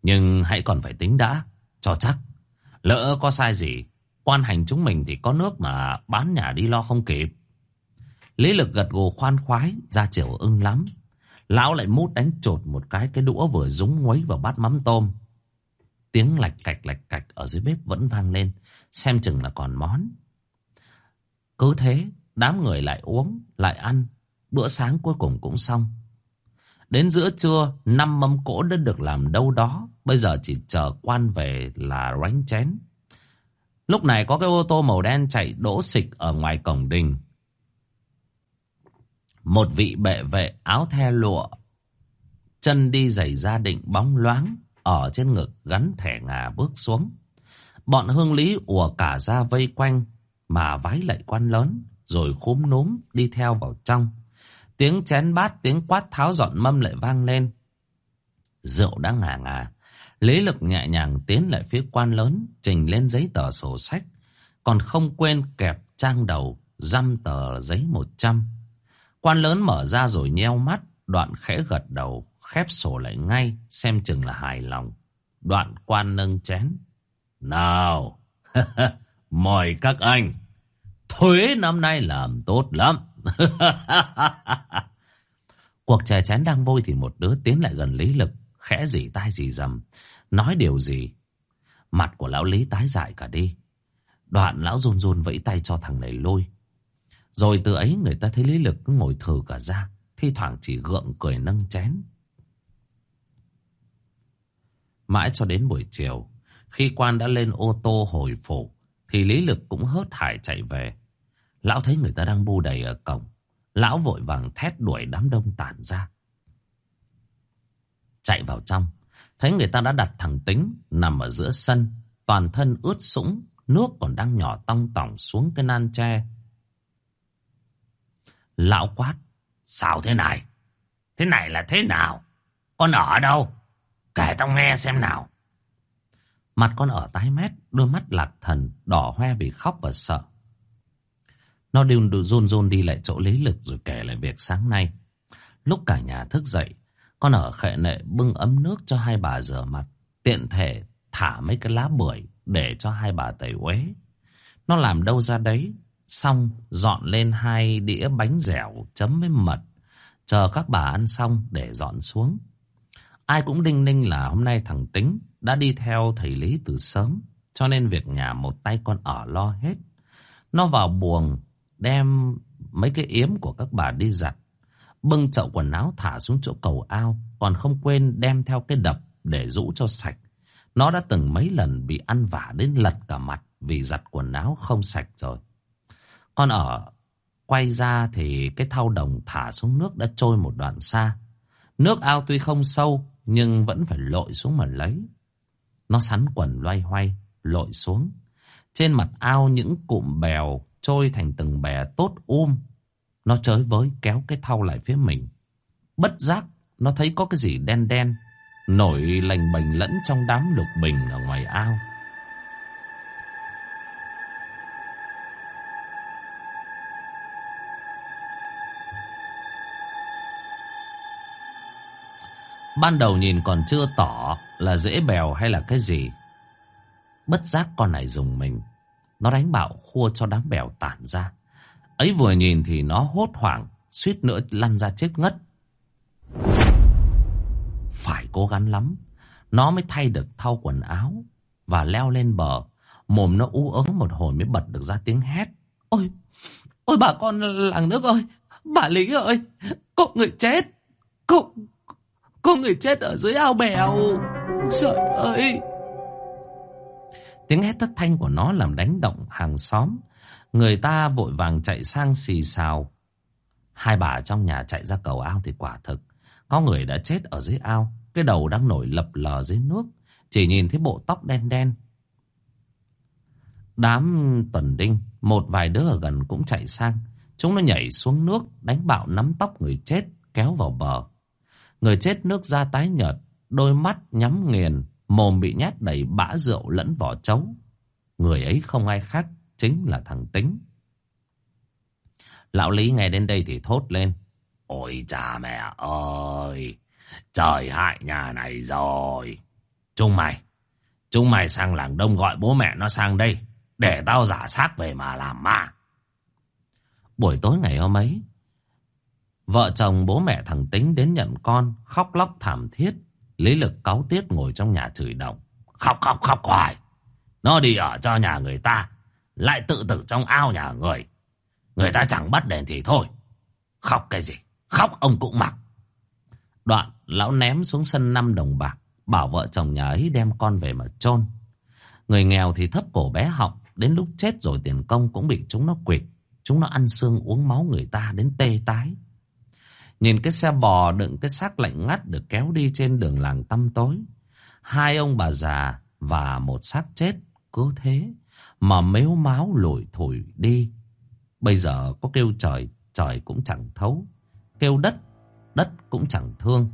Nhưng hãy còn phải tính đã. Cho chắc. Lỡ có sai gì Quan hành chúng mình thì có nước mà bán nhà đi lo không kịp. Lý lực gật gù khoan khoái, ra chiều ưng lắm. Lão lại mút đánh trột một cái cái đũa vừa rúng nguấy vào bát mắm tôm. Tiếng lạch cạch lạch cạch ở dưới bếp vẫn vang lên, xem chừng là còn món. Cứ thế, đám người lại uống, lại ăn, bữa sáng cuối cùng cũng xong. Đến giữa trưa, năm mâm cỗ đã được làm đâu đó, bây giờ chỉ chờ quan về là ránh chén. Lúc này có cái ô tô màu đen chạy đỗ xịch ở ngoài cổng đình. Một vị bệ vệ áo the lụa, chân đi giày gia định bóng loáng, ở trên ngực gắn thẻ ngà bước xuống. Bọn hương lý ùa cả ra vây quanh, mà vái lạy quan lớn, rồi khúm núm đi theo vào trong. Tiếng chén bát, tiếng quát tháo dọn mâm lại vang lên. Rượu đã ngà ngà, Lý lực nhẹ nhàng tiến lại phía quan lớn, trình lên giấy tờ sổ sách, còn không quên kẹp trang đầu, dăm tờ giấy một trăm. Quan lớn mở ra rồi nheo mắt, đoạn khẽ gật đầu, khép sổ lại ngay, xem chừng là hài lòng. Đoạn quan nâng chén. Nào, mời các anh. Thuế năm nay làm tốt lắm. Cuộc chè chén đang vui thì một đứa tiến lại gần Lý Lực, khẽ dỉ tai dì dầm. Nói điều gì? Mặt của lão Lý tái dại cả đi. Đoạn lão run run vẫy tay cho thằng này lôi. Rồi từ ấy người ta thấy Lý Lực cứ ngồi thử cả ra. Thi thoảng chỉ gượng cười nâng chén. Mãi cho đến buổi chiều. Khi quan đã lên ô tô hồi phủ. Thì Lý Lực cũng hớt hải chạy về. Lão thấy người ta đang bu đầy ở cổng. Lão vội vàng thét đuổi đám đông tản ra. Chạy vào trong. Thấy người ta đã đặt thằng Tính nằm ở giữa sân, toàn thân ướt sũng, nước còn đang nhỏ tong tỏng xuống cái nan tre. Lão quát, sao thế này? Thế này là thế nào? Con ở đâu? Kể tao nghe xem nào. Mặt con ở tái mét, đôi mắt lạc thần, đỏ hoe vì khóc và sợ. Nó đều run run đi lại chỗ lý lực rồi kể lại việc sáng nay. Lúc cả nhà thức dậy, con ở khệ nệ bưng ấm nước cho hai bà rửa mặt. Tiện thể thả mấy cái lá bưởi để cho hai bà tẩy uế. Nó làm đâu ra đấy, xong dọn lên hai đĩa bánh dẻo chấm với mật, chờ các bà ăn xong để dọn xuống. Ai cũng đinh ninh là hôm nay thằng Tính đã đi theo thầy Lý từ sớm, cho nên việc nhà một tay con ở lo hết. Nó vào buồng, đem mấy cái yếm của các bà đi giặt, bưng chậu quần áo thả xuống chỗ cầu ao, còn không quên đem theo cái đập để rũ cho sạch. Nó đã từng mấy lần bị ăn vả đến lật cả mặt vì giặt quần áo không sạch rồi. Con ở quay ra thì cái thau đồng thả xuống nước đã trôi một đoạn xa. Nước ao tuy không sâu nhưng vẫn phải lội xuống mà lấy. Nó sắn quần loay hoay, lội xuống. Trên mặt ao những cụm bèo trôi thành từng bè tốt um. Nó chới với kéo cái thau lại phía mình. Bất giác, nó thấy có cái gì đen đen, nổi lành bềnh lẫn trong đám lục bình ở ngoài ao. Ban đầu nhìn còn chưa tỏ là dễ bèo hay là cái gì. Bất giác con này dùng mình. Nó đánh bạo khua cho đám bèo tản ra. Ấy vừa nhìn thì nó hốt hoảng, suýt nữa lăn ra chết ngất. Phải cố gắng lắm, nó mới thay được thau quần áo và leo lên bờ. Mồm nó ú ớ một hồi mới bật được ra tiếng hét. Ôi, ôi bà con làng nước ơi, bà Lý ơi, có người chết, có, có người chết ở dưới ao bèo. Trời ơi! Tiếng hét thất thanh của nó làm đánh động hàng xóm. Người ta vội vàng chạy sang xì xào. Hai bà trong nhà chạy ra cầu ao thì quả thực. Có người đã chết ở dưới ao. Cái đầu đang nổi lập lờ dưới nước. Chỉ nhìn thấy bộ tóc đen đen. Đám tuần đinh, một vài đứa ở gần cũng chạy sang. Chúng nó nhảy xuống nước, đánh bạo nắm tóc người chết, kéo vào bờ. Người chết nước da tái nhợt, đôi mắt nhắm nghiền, mồm bị nhét đầy bã rượu lẫn vỏ trống, Người ấy không ai khác, chính là thằng Tính. Lão Lý nghe đến đây thì thốt lên. Ôi cha mẹ ơi, trời hại nhà này rồi. chúng mày, chúng mày sang làng đông gọi bố mẹ nó sang đây, để tao giả sát về mà làm ma. Buổi tối ngày hôm ấy, vợ chồng bố mẹ thằng Tính đến nhận con, khóc lóc thảm thiết. Lý lực cáu tiết ngồi trong nhà chửi động. Khóc khóc khóc hoài. Nó đi ở cho nhà người ta. Lại tự tử trong ao nhà người. Người ta chẳng bắt đền thì thôi. Khóc cái gì? Khóc ông cũng mặc. Đoạn, lão ném xuống sân năm đồng bạc. Bảo vợ chồng nhà ấy đem con về mà chôn Người nghèo thì thấp cổ bé họng. Đến lúc chết rồi tiền công cũng bị chúng nó quỵt. Chúng nó ăn xương uống máu người ta đến tê tái. Nhìn cái xe bò đựng cái xác lạnh ngắt được kéo đi trên đường làng tăm tối. Hai ông bà già và một xác chết, cứ thế mà mếu máu lủi thổi đi. Bây giờ có kêu trời, trời cũng chẳng thấu. Kêu đất, đất cũng chẳng thương.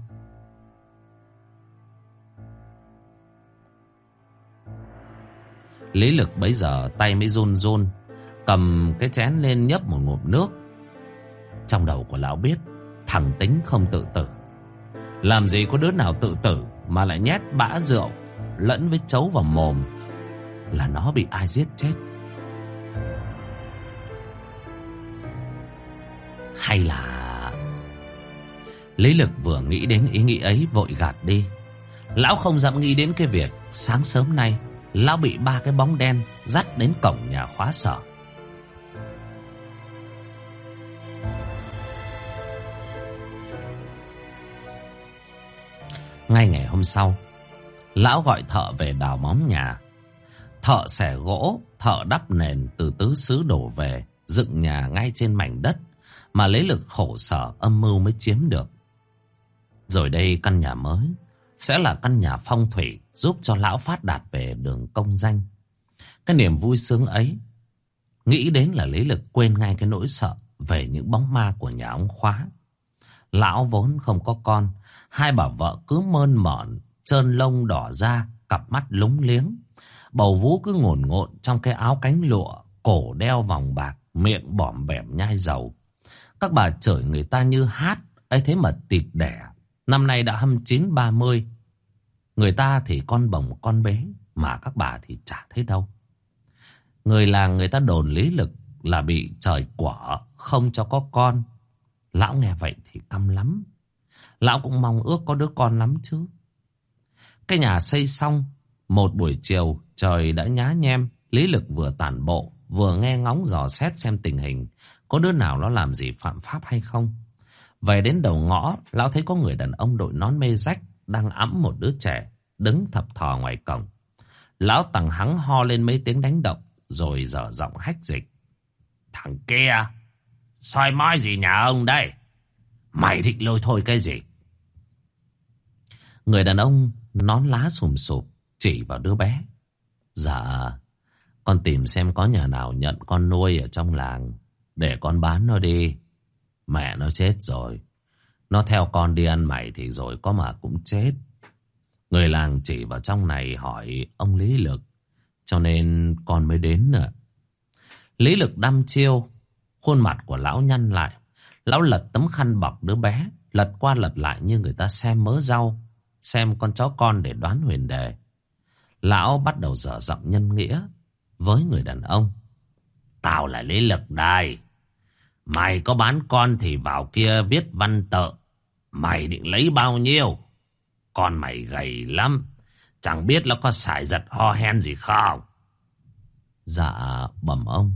Lý lực bấy giờ tay mới run run, cầm cái chén lên nhấp một ngụm nước. Trong đầu của lão biết Thằng tính không tự tử Làm gì có đứa nào tự tử Mà lại nhét bã rượu Lẫn với chấu vào mồm là nó bị ai giết chết? Hay là Lý lực vừa nghĩ đến ý nghĩ ấy Vội gạt đi. Lão không dám nghĩ đến cái việc Sáng sớm nay Lão bị ba cái bóng đen Dắt đến cổng nhà khóa sở. Ngay ngày hôm sau, lão gọi thợ về đào móng nhà. Thợ xẻ gỗ, thợ đắp nền từ tứ xứ đổ về, dựng nhà ngay trên mảnh đất mà lấy lực khổ sở âm mưu mới chiếm được. Rồi đây căn nhà mới sẽ là căn nhà phong thủy giúp cho lão phát đạt về đường công danh. Cái niềm vui sướng ấy, nghĩ đến là lấy lực quên ngay cái nỗi sợ về những bóng ma của nhà ông khóa. Lão vốn không có con, Hai bà vợ cứ mơn mởn, trơn lông đỏ ra, cặp mắt lúng liếng. Bầu vú cứ ngổn ngộn trong cái áo cánh lụa, cổ đeo vòng bạc, miệng bỏm bẻm nhai dầu. Các bà chửi người ta như hát, ấy thế mà tịt đẻ. Năm nay đã hâm chín ba mươi. Người ta thì con bồng con bế, Mà các bà thì chả thấy đâu. Người làng người ta đồn lý lực là bị trời quả không cho có con. Lão nghe vậy thì căm lắm. Lão cũng mong ước có đứa con lắm chứ. Cái nhà xây xong, một buổi chiều trời đã nhá nhem, Lý Lực vừa tản bộ, vừa nghe ngóng dò xét xem tình hình, có đứa nào nó làm gì phạm pháp hay không. Về đến đầu ngõ, lão thấy có người đàn ông đội nón mê rách đang ẵm một đứa trẻ, đứng thập thò ngoài cổng. Lão tằng hắng ho lên mấy tiếng đánh động, rồi dở giọng hách dịch. Thằng kia, soi mói gì nhà ông đây? Mày định lôi thôi cái gì? Người đàn ông nón lá sùm sụp, chỉ vào đứa bé. Dạ, con tìm xem có nhà nào nhận con nuôi ở trong làng, để con bán nó đi. Mẹ nó chết rồi. Nó theo con đi ăn mày thì rồi có mà cũng chết. Người làng chỉ vào trong này hỏi ông Lý Lực. Cho nên con mới đến nữa. Lý Lực đăm chiêu. Khuôn mặt của lão nhăn lại. Lão lật tấm khăn bọc đứa bé. Lật qua lật lại như người ta xem mớ rau. Xem con chó con để đoán huyền đề. Lão bắt đầu dở giọng nhân nghĩa với người đàn ông. Tao là Lý Lực đài. Mày có bán con thì vào kia viết văn tợ. Mày định lấy bao nhiêu? Con mày gầy lắm. Chẳng biết nó có xài giật ho hen gì không? Dạ bẩm ông.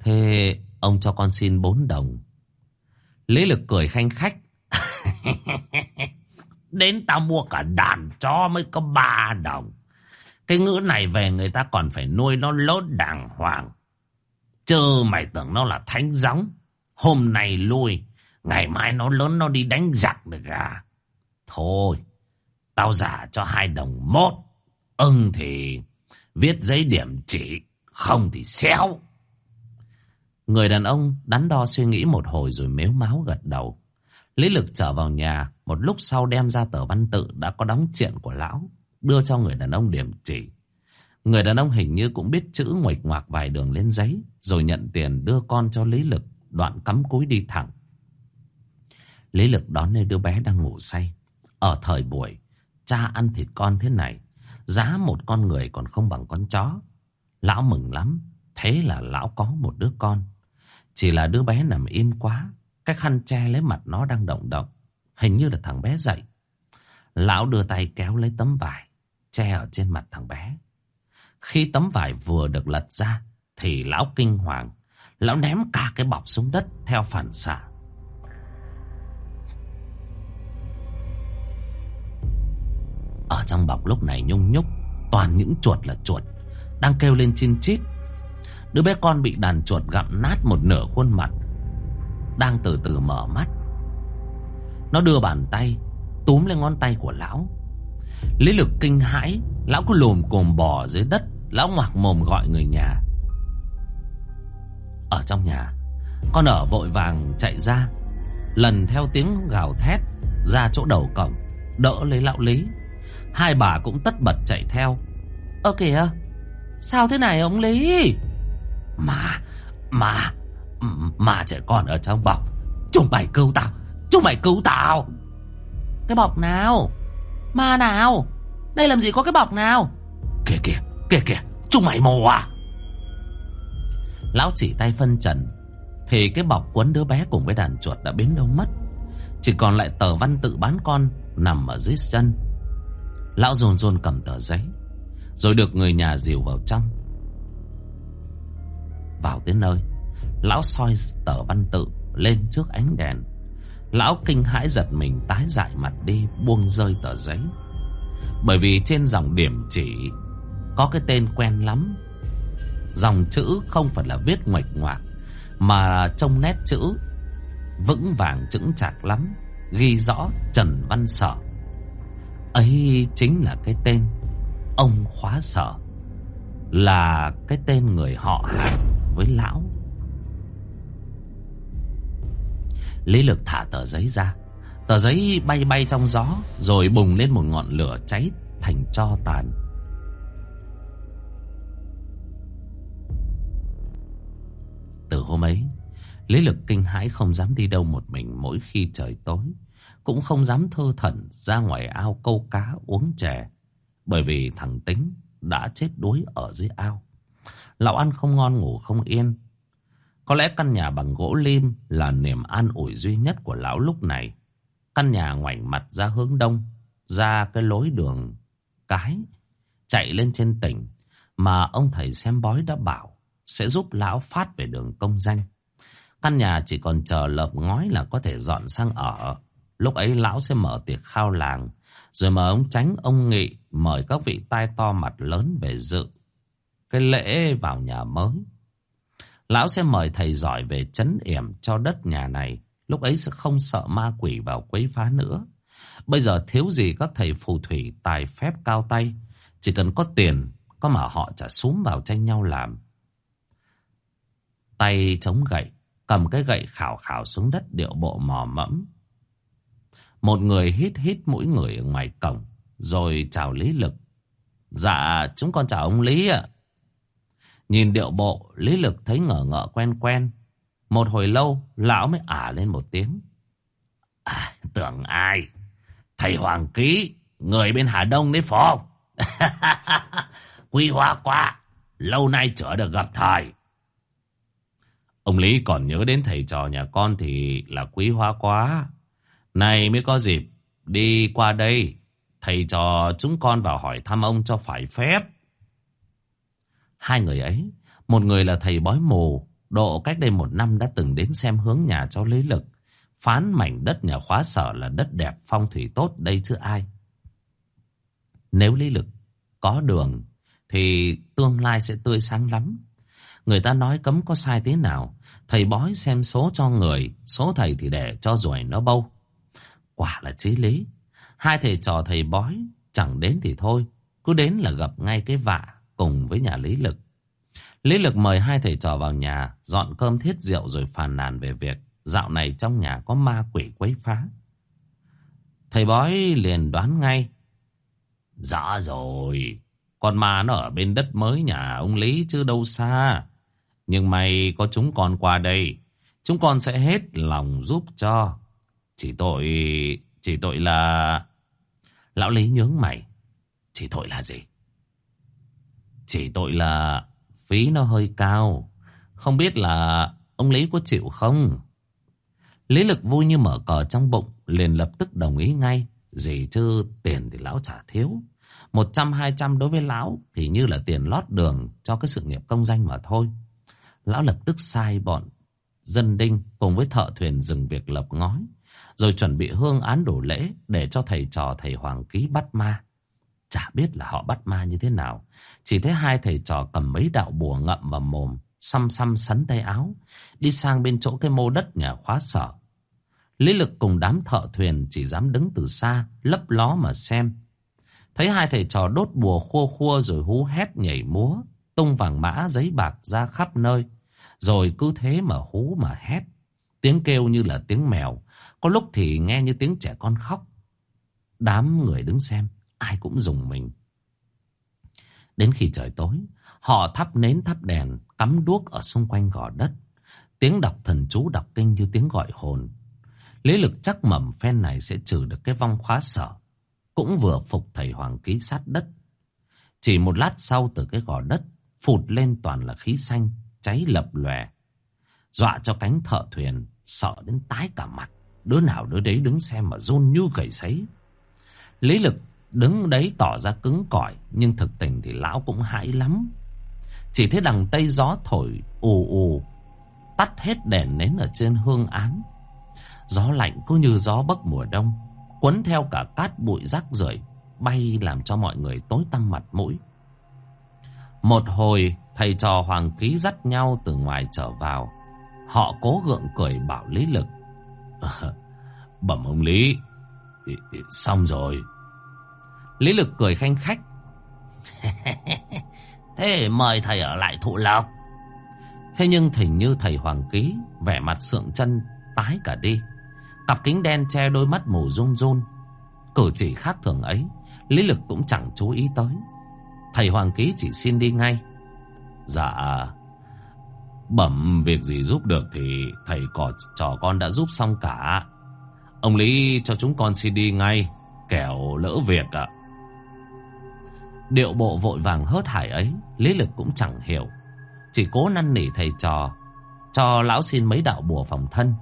Thế ông cho con xin bốn đồng. Lý lực cười khanh khách. Đến tao mua cả đàn chó mới có ba đồng. Cái ngữ này về người ta còn phải nuôi nó lốt đàng hoàng. Chứ mày tưởng nó là thánh gióng. Hôm nay lui, ngày mai nó lớn nó đi đánh giặc được à? Thôi, tao giả cho hai đồng mốt. Ưng thì viết giấy điểm chỉ, không thì xéo. Người đàn ông đắn đo suy nghĩ một hồi rồi mếu máu gật đầu. Lý lực trở vào nhà, một lúc sau đem ra tờ văn tự đã có đóng chuyện của lão, đưa cho người đàn ông điểm chỉ. Người đàn ông hình như cũng biết chữ ngoạch ngoạc vài đường lên giấy, rồi nhận tiền đưa con cho Lý lực, đoạn cắm cúi đi thẳng. Lý lực đón nơi đứa bé đang ngủ say. Ở thời buổi, cha ăn thịt con thế này, giá một con người còn không bằng con chó. Lão mừng lắm, thế là lão có một đứa con. Chỉ là đứa bé nằm im quá, cái khăn che lấy mặt nó đang động động. Hình như là thằng bé dậy. Lão đưa tay kéo lấy tấm vải, che ở trên mặt thằng bé. Khi tấm vải vừa được lật ra, thì lão kinh hoàng. Lão ném cả cái bọc xuống đất theo phản xạ. Ở trong bọc lúc này nhung nhúc, toàn những chuột là chuột, đang kêu lên chin chít. Đứa bé con bị đàn chuột gặm nát một nửa khuôn mặt, đang từ từ mở mắt. Nó đưa bàn tay, túm lên ngón tay của lão. Lý lực kinh hãi, lão cứ lùm cồm bò dưới đất, lão ngoạc mồm gọi người nhà. Ở trong nhà, con ở vội vàng chạy ra, lần theo tiếng gào thét ra chỗ đầu cổng, đỡ lấy lão Lý. Hai bà cũng tất bật chạy theo. Ơ kìa, sao thế này ông Lý? Mà, mà, mà trẻ con ở trong bọc. Chúng mày cứu tao, chúng mày cứu tao. Cái bọc nào? Ma nào? Đây làm gì có cái bọc nào? Kìa kìa, kìa kìa, chúng mày mù à? Lão chỉ tay phân trần Thì cái bọc quấn đứa bé cùng với đàn chuột đã biến đâu mất Chỉ còn lại tờ văn tự bán con Nằm ở dưới chân Lão rồn rồn cầm tờ giấy Rồi được người nhà dìu vào trong Vào tới nơi Lão soi tờ văn tự Lên trước ánh đèn Lão kinh hãi giật mình tái dại mặt đi, Buông rơi tờ giấy. Bởi vì trên dòng điểm chỉ Có cái tên quen lắm. Dòng chữ không phải là viết ngoạch ngoạc, Mà trong nét chữ Vững vàng chững chạc lắm, Ghi rõ Trần Văn Sở. Ấy chính là cái tên Ông Khóa Sở, Là cái tên người họ hàng với lão. Lý lực thả tờ giấy ra Tờ giấy bay bay trong gió Rồi bùng lên một ngọn lửa cháy thành cho tàn Từ hôm ấy, Lý Lực kinh hãi không dám đi đâu một mình mỗi khi trời tối. Cũng không dám thơ thẩn ra ngoài ao câu cá uống chè. Bởi vì thằng Tính đã chết đuối ở dưới ao. Lão ăn không ngon ngủ không yên. Có lẽ căn nhà bằng gỗ lim là niềm an ủi duy nhất của lão lúc này. Căn nhà ngoảnh mặt ra hướng đông, ra cái lối đường cái, chạy lên trên tỉnh mà ông thầy xem bói đã bảo sẽ giúp lão phát về đường công danh. Căn nhà chỉ còn chờ lợp ngói là có thể dọn sang ở. Lúc ấy lão sẽ mở tiệc khao làng, rồi mời ông tránh ông nghị mời các vị tai to mặt lớn về dự cái lễ vào nhà mới. Lão sẽ mời thầy giỏi về chấn yểm cho đất nhà này. Lúc ấy sẽ không sợ ma quỷ vào quấy phá nữa. Bây giờ thiếu gì các thầy phù thủy tài phép cao tay. Chỉ cần có tiền, có mà họ trả súng vào tranh nhau làm. Tay chống gậy, cầm cái gậy khảo khảo xuống đất điệu bộ mò mẫm. Một người hít hít mũi người ở ngoài cổng, rồi chào Lý Lực. Dạ, chúng con chào ông Lý ạ. Nhìn điệu bộ, Lý Lực thấy ngờ ngợ quen quen. Một hồi lâu, lão mới ả lên một tiếng. À, tưởng ai? Thầy Hoàng Ký, người bên Hà Đông đấy phó. Quý hóa quá, lâu nay trở được gặp thầy. Ông Lý còn nhớ đến thầy trò nhà con thì là quý hóa quá. Này mới có dịp đi qua đây, thầy trò chúng con vào hỏi thăm ông cho phải phép. Hai người ấy, một người là thầy bói mù, độ cách đây một năm đã từng đến xem hướng nhà cho Lý Lực. Phán mảnh đất nhà khóa sở là đất đẹp phong thủy tốt đây chứ ai. Nếu Lý Lực có đường thì tương lai sẽ tươi sáng lắm. Người ta nói cấm có sai thế nào. Thầy bói xem số cho người, số thầy thì để cho ruồi nó bâu. Quả là chí lý. Hai thầy trò thầy bói chẳng đến thì thôi. Cứ đến là gặp ngay cái vạ cùng với nhà Lý Lực. Lý Lực mời hai thầy trò vào nhà, dọn cơm thiết rượu rồi phàn nàn về việc dạo này trong nhà có ma quỷ quấy phá. Thầy bói liền đoán ngay. Rõ rồi, con ma nó ở bên đất mới nhà ông Lý chứ đâu xa. Nhưng may có chúng con qua đây, chúng con sẽ hết lòng giúp cho. Chỉ tội, chỉ tội là... Lão Lý nhướng mày. Chỉ tội là gì? Chỉ tội là phí nó hơi cao. Không biết là ông Lý có chịu không? Lý lực vui như mở cờ trong bụng, liền lập tức đồng ý ngay. Gì chứ tiền thì lão trả thiếu. Một trăm hai trăm đối với lão thì như là tiền lót đường cho cái sự nghiệp công danh mà thôi. Lão lập tức sai bọn dân đinh cùng với thợ thuyền dừng việc lập ngói. Rồi chuẩn bị hương án đổ lễ để cho thầy trò thầy Hoàng Ký bắt ma. Chả biết là họ bắt ma như thế nào. Chỉ thấy hai thầy trò cầm mấy đạo bùa ngậm vào mồm, xăm xăm sắn tay áo, đi sang bên chỗ cái mô đất nhà khóa sở. Lý lực cùng đám thợ thuyền chỉ dám đứng từ xa, lấp ló mà xem. Thấy hai thầy trò đốt bùa khua khua rồi hú hét nhảy múa, tung vàng mã giấy bạc ra khắp nơi. Rồi cứ thế mà hú mà hét. Tiếng kêu như là tiếng mèo, có lúc thì nghe như tiếng trẻ con khóc. Đám người đứng xem, ai cũng dùng mình. Đến khi trời tối, họ thắp nến thắp đèn, cắm đuốc ở xung quanh gò đất. Tiếng đọc thần chú đọc kinh như tiếng gọi hồn. Lý lực chắc mầm phen này sẽ trừ được cái vong khóa sở. Cũng vừa phục thầy Hoàng ký sát đất. Chỉ một lát sau từ cái gò đất, phụt lên toàn là khí xanh, cháy lập lòe. Dọa cho cánh thợ thuyền, sợ đến tái cả mặt. Đứa nào đứa đấy đứng xem mà run như gầy sấy. Lý lực Đứng đấy tỏ ra cứng cỏi, Nhưng thực tình thì lão cũng hãi lắm. Chỉ thấy đằng tây gió thổi ù ù, Tắt hết đèn nến ở trên hương án. Gió lạnh cứ như gió bấc mùa đông Quấn theo cả cát bụi rác rưởi, Bay làm cho mọi người tối tăm mặt mũi. Một hồi, Thầy trò Hoàng Ký dắt nhau từ ngoài trở vào. Họ cố gượng cười bảo Lý Lực. Bẩm ông Lý Xong rồi. Lý Lực cười khanh khách. Thế mời thầy ở lại thụ lộc. Thế nhưng thỉnh như thầy Hoàng Ký, vẻ mặt sượng chân tái cả đi. Cặp kính đen che đôi mắt mù run run. Cử chỉ khác thường ấy, Lý Lực cũng chẳng chú ý tới. Thầy Hoàng Ký chỉ xin đi ngay. Dạ, bẩm việc gì giúp được thì thầy cỏ trò con đã giúp xong cả. Ông Lý cho chúng con xin đi ngay, kẻo lỡ việc ạ. Điệu bộ vội vàng hớt hải ấy, Lý lực cũng chẳng hiểu. Chỉ cố năn nỉ thầy trò, Cho lão xin mấy đạo bùa phòng thân.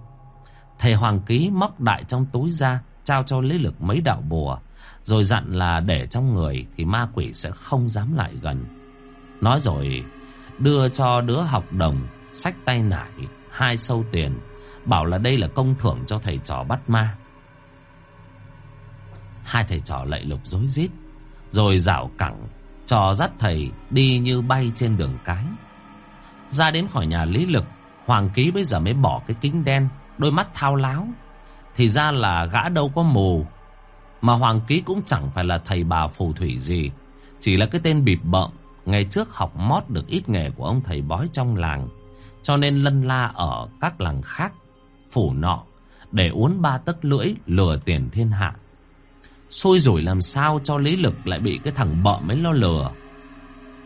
Thầy Hoàng Ký móc đại trong túi ra, Trao cho Lý lực mấy đạo bùa, Rồi dặn là để trong người Thì ma quỷ sẽ không dám lại gần. Nói rồi, Đưa cho đứa học đồng Sách tay nải Hai sâu tiền, Bảo là đây là công thưởng cho thầy trò bắt ma. Hai thầy trò lạy lục rối rít. Rồi dạo cẳng Trò dắt thầy đi như bay trên đường cái. Ra đến khỏi nhà Lý Lực, Hoàng Ký bây giờ mới bỏ cái kính đen, Đôi mắt thao láo. Thì ra là gã đâu có mù, Mà Hoàng Ký cũng chẳng phải là thầy bà phù thủy gì. Chỉ là cái tên bịp bợm, Ngày trước học mót được ít nghề của ông thầy bói trong làng. Cho nên lân la ở các làng khác, Phủ nọ, Để uốn ba tấc lưỡi lừa tiền thiên hạ. Xui rủi làm sao cho Lý Lực lại bị cái thằng bợ mới lo lừa.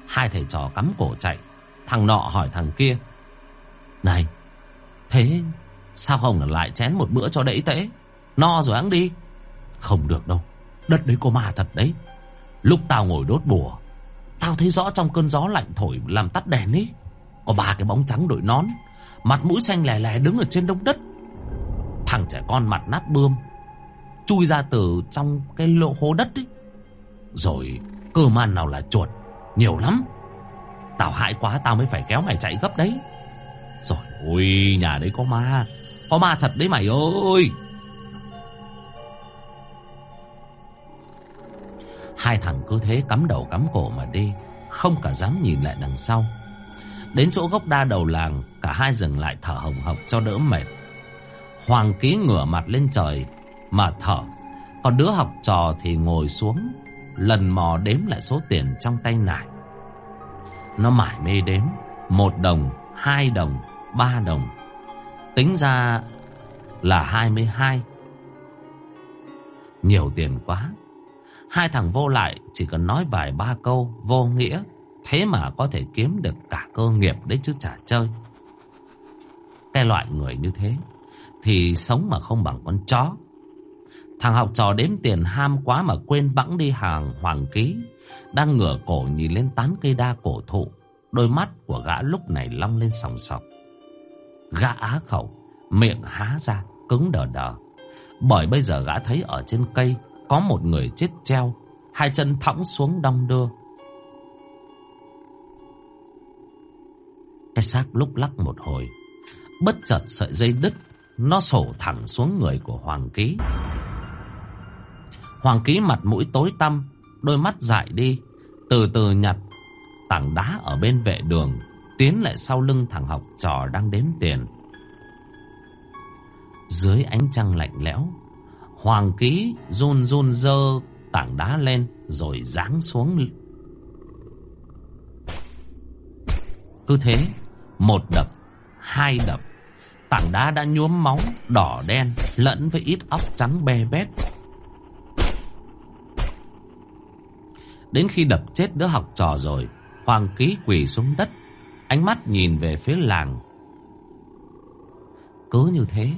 Hai thầy trò cắm cổ chạy. Thằng nọ hỏi thằng kia. Này, thế sao không lại chén một bữa cho đẫy tễ? No rồi ăn đi. Không được đâu, đất đấy có ma thật đấy. Lúc tao ngồi đốt bùa, tao thấy rõ trong cơn gió lạnh thổi làm tắt đèn ấy. Có ba cái bóng trắng đội nón, mặt mũi xanh lè lè đứng ở trên đống đất. Thằng trẻ con mặt nát bươm chui ra từ trong cái lỗ hố đất ấy. Rồi cơ man nào là chuột, nhiều lắm. Tao hại quá tao mới phải kéo mày chạy gấp đấy. Rồi ôi nhà đấy có ma, có ma thật đấy mày ơi. Hai thằng cứ thế cắm đầu cắm cổ mà đi, không cả dám nhìn lại đằng sau. Đến chỗ gốc đa đầu làng, cả hai dừng lại thở hồng hộc cho đỡ mệt. Hoàng ký ngửa mặt lên trời, mà thở. Còn đứa học trò thì ngồi xuống, lần mò đếm lại số tiền trong tay nải. Nó mải mê đếm, một đồng, hai đồng, ba đồng. Tính ra là hai mươi hai. Nhiều tiền quá. Hai thằng vô lại chỉ cần nói vài ba câu vô nghĩa. Thế mà có thể kiếm được cả cơ nghiệp đấy chứ chả chơi. Cái loại người như thế thì sống mà không bằng con chó. Thằng học trò đếm tiền ham quá mà quên bẵng đi hàng hoàng ký. Đang ngửa cổ nhìn lên tán cây đa cổ thụ. Đôi mắt của gã lúc này long lên sòng sọc. Gã á khẩu, miệng há ra, cứng đờ đờ. Bởi bây giờ gã thấy ở trên cây có một người chết treo, hai chân thõng xuống đong đưa. Cái xác lúc lắc một hồi, bất chợt sợi dây đứt, nó sổ thẳng xuống người của Hoàng Ký. Hoàng ký mặt mũi tối tăm, đôi mắt dại đi, từ từ nhặt tảng đá ở bên vệ đường, tiến lại sau lưng thằng học trò đang đếm tiền. Dưới ánh trăng lạnh lẽo, Hoàng ký run run dơ tảng đá lên rồi giáng xuống. Cứ thế, một đập, hai đập, tảng đá đã nhuốm máu đỏ đen lẫn với ít óc trắng be bét Đến khi đập chết đứa học trò rồi, Hoàng ký quỳ xuống đất, Ánh mắt nhìn về phía làng. Cứ như thế,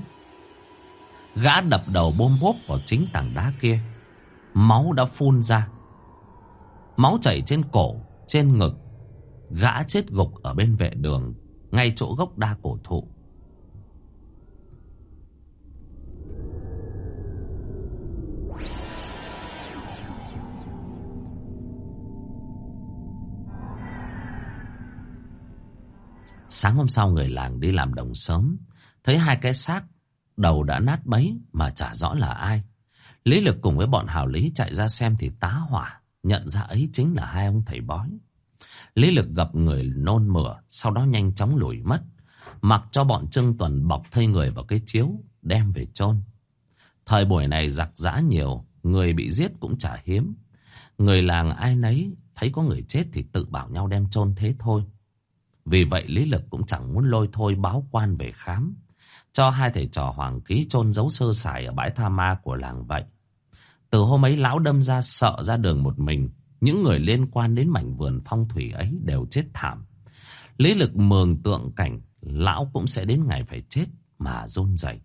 Gã đập đầu bôm bốp vào chính tảng đá kia, Máu đã phun ra. Máu chảy trên cổ, Trên ngực, Gã chết gục ở bên vệ đường, Ngay chỗ gốc đa cổ thụ. Sáng hôm sau người làng đi làm đồng sớm. Thấy hai cái xác Đầu đã nát bấy Mà chả rõ là ai. Lý lực cùng với bọn hào lý chạy ra xem Thì tá hỏa Nhận ra ấy chính là hai ông thầy bói. Lý lực gặp người nôn mửa, Sau đó nhanh chóng lùi mất, Mặc cho bọn Trưng Tuần bọc thây người vào cái chiếu, Đem về chôn. Thời buổi này giặc giã nhiều, Người bị giết cũng chả hiếm. Người làng ai nấy, Thấy có người chết thì tự bảo nhau đem chôn thế thôi vì vậy Lý Lực cũng chẳng muốn lôi thôi báo quan về khám. Cho hai thầy trò Hoàng Ký chôn giấu sơ sài ở bãi tha ma của làng vậy. Từ hôm ấy lão đâm ra sợ ra đường một mình. Những người liên quan đến mảnh vườn phong thủy ấy đều chết thảm. Lý Lực mường tượng cảnh lão cũng sẽ đến ngày phải chết mà run rẩy.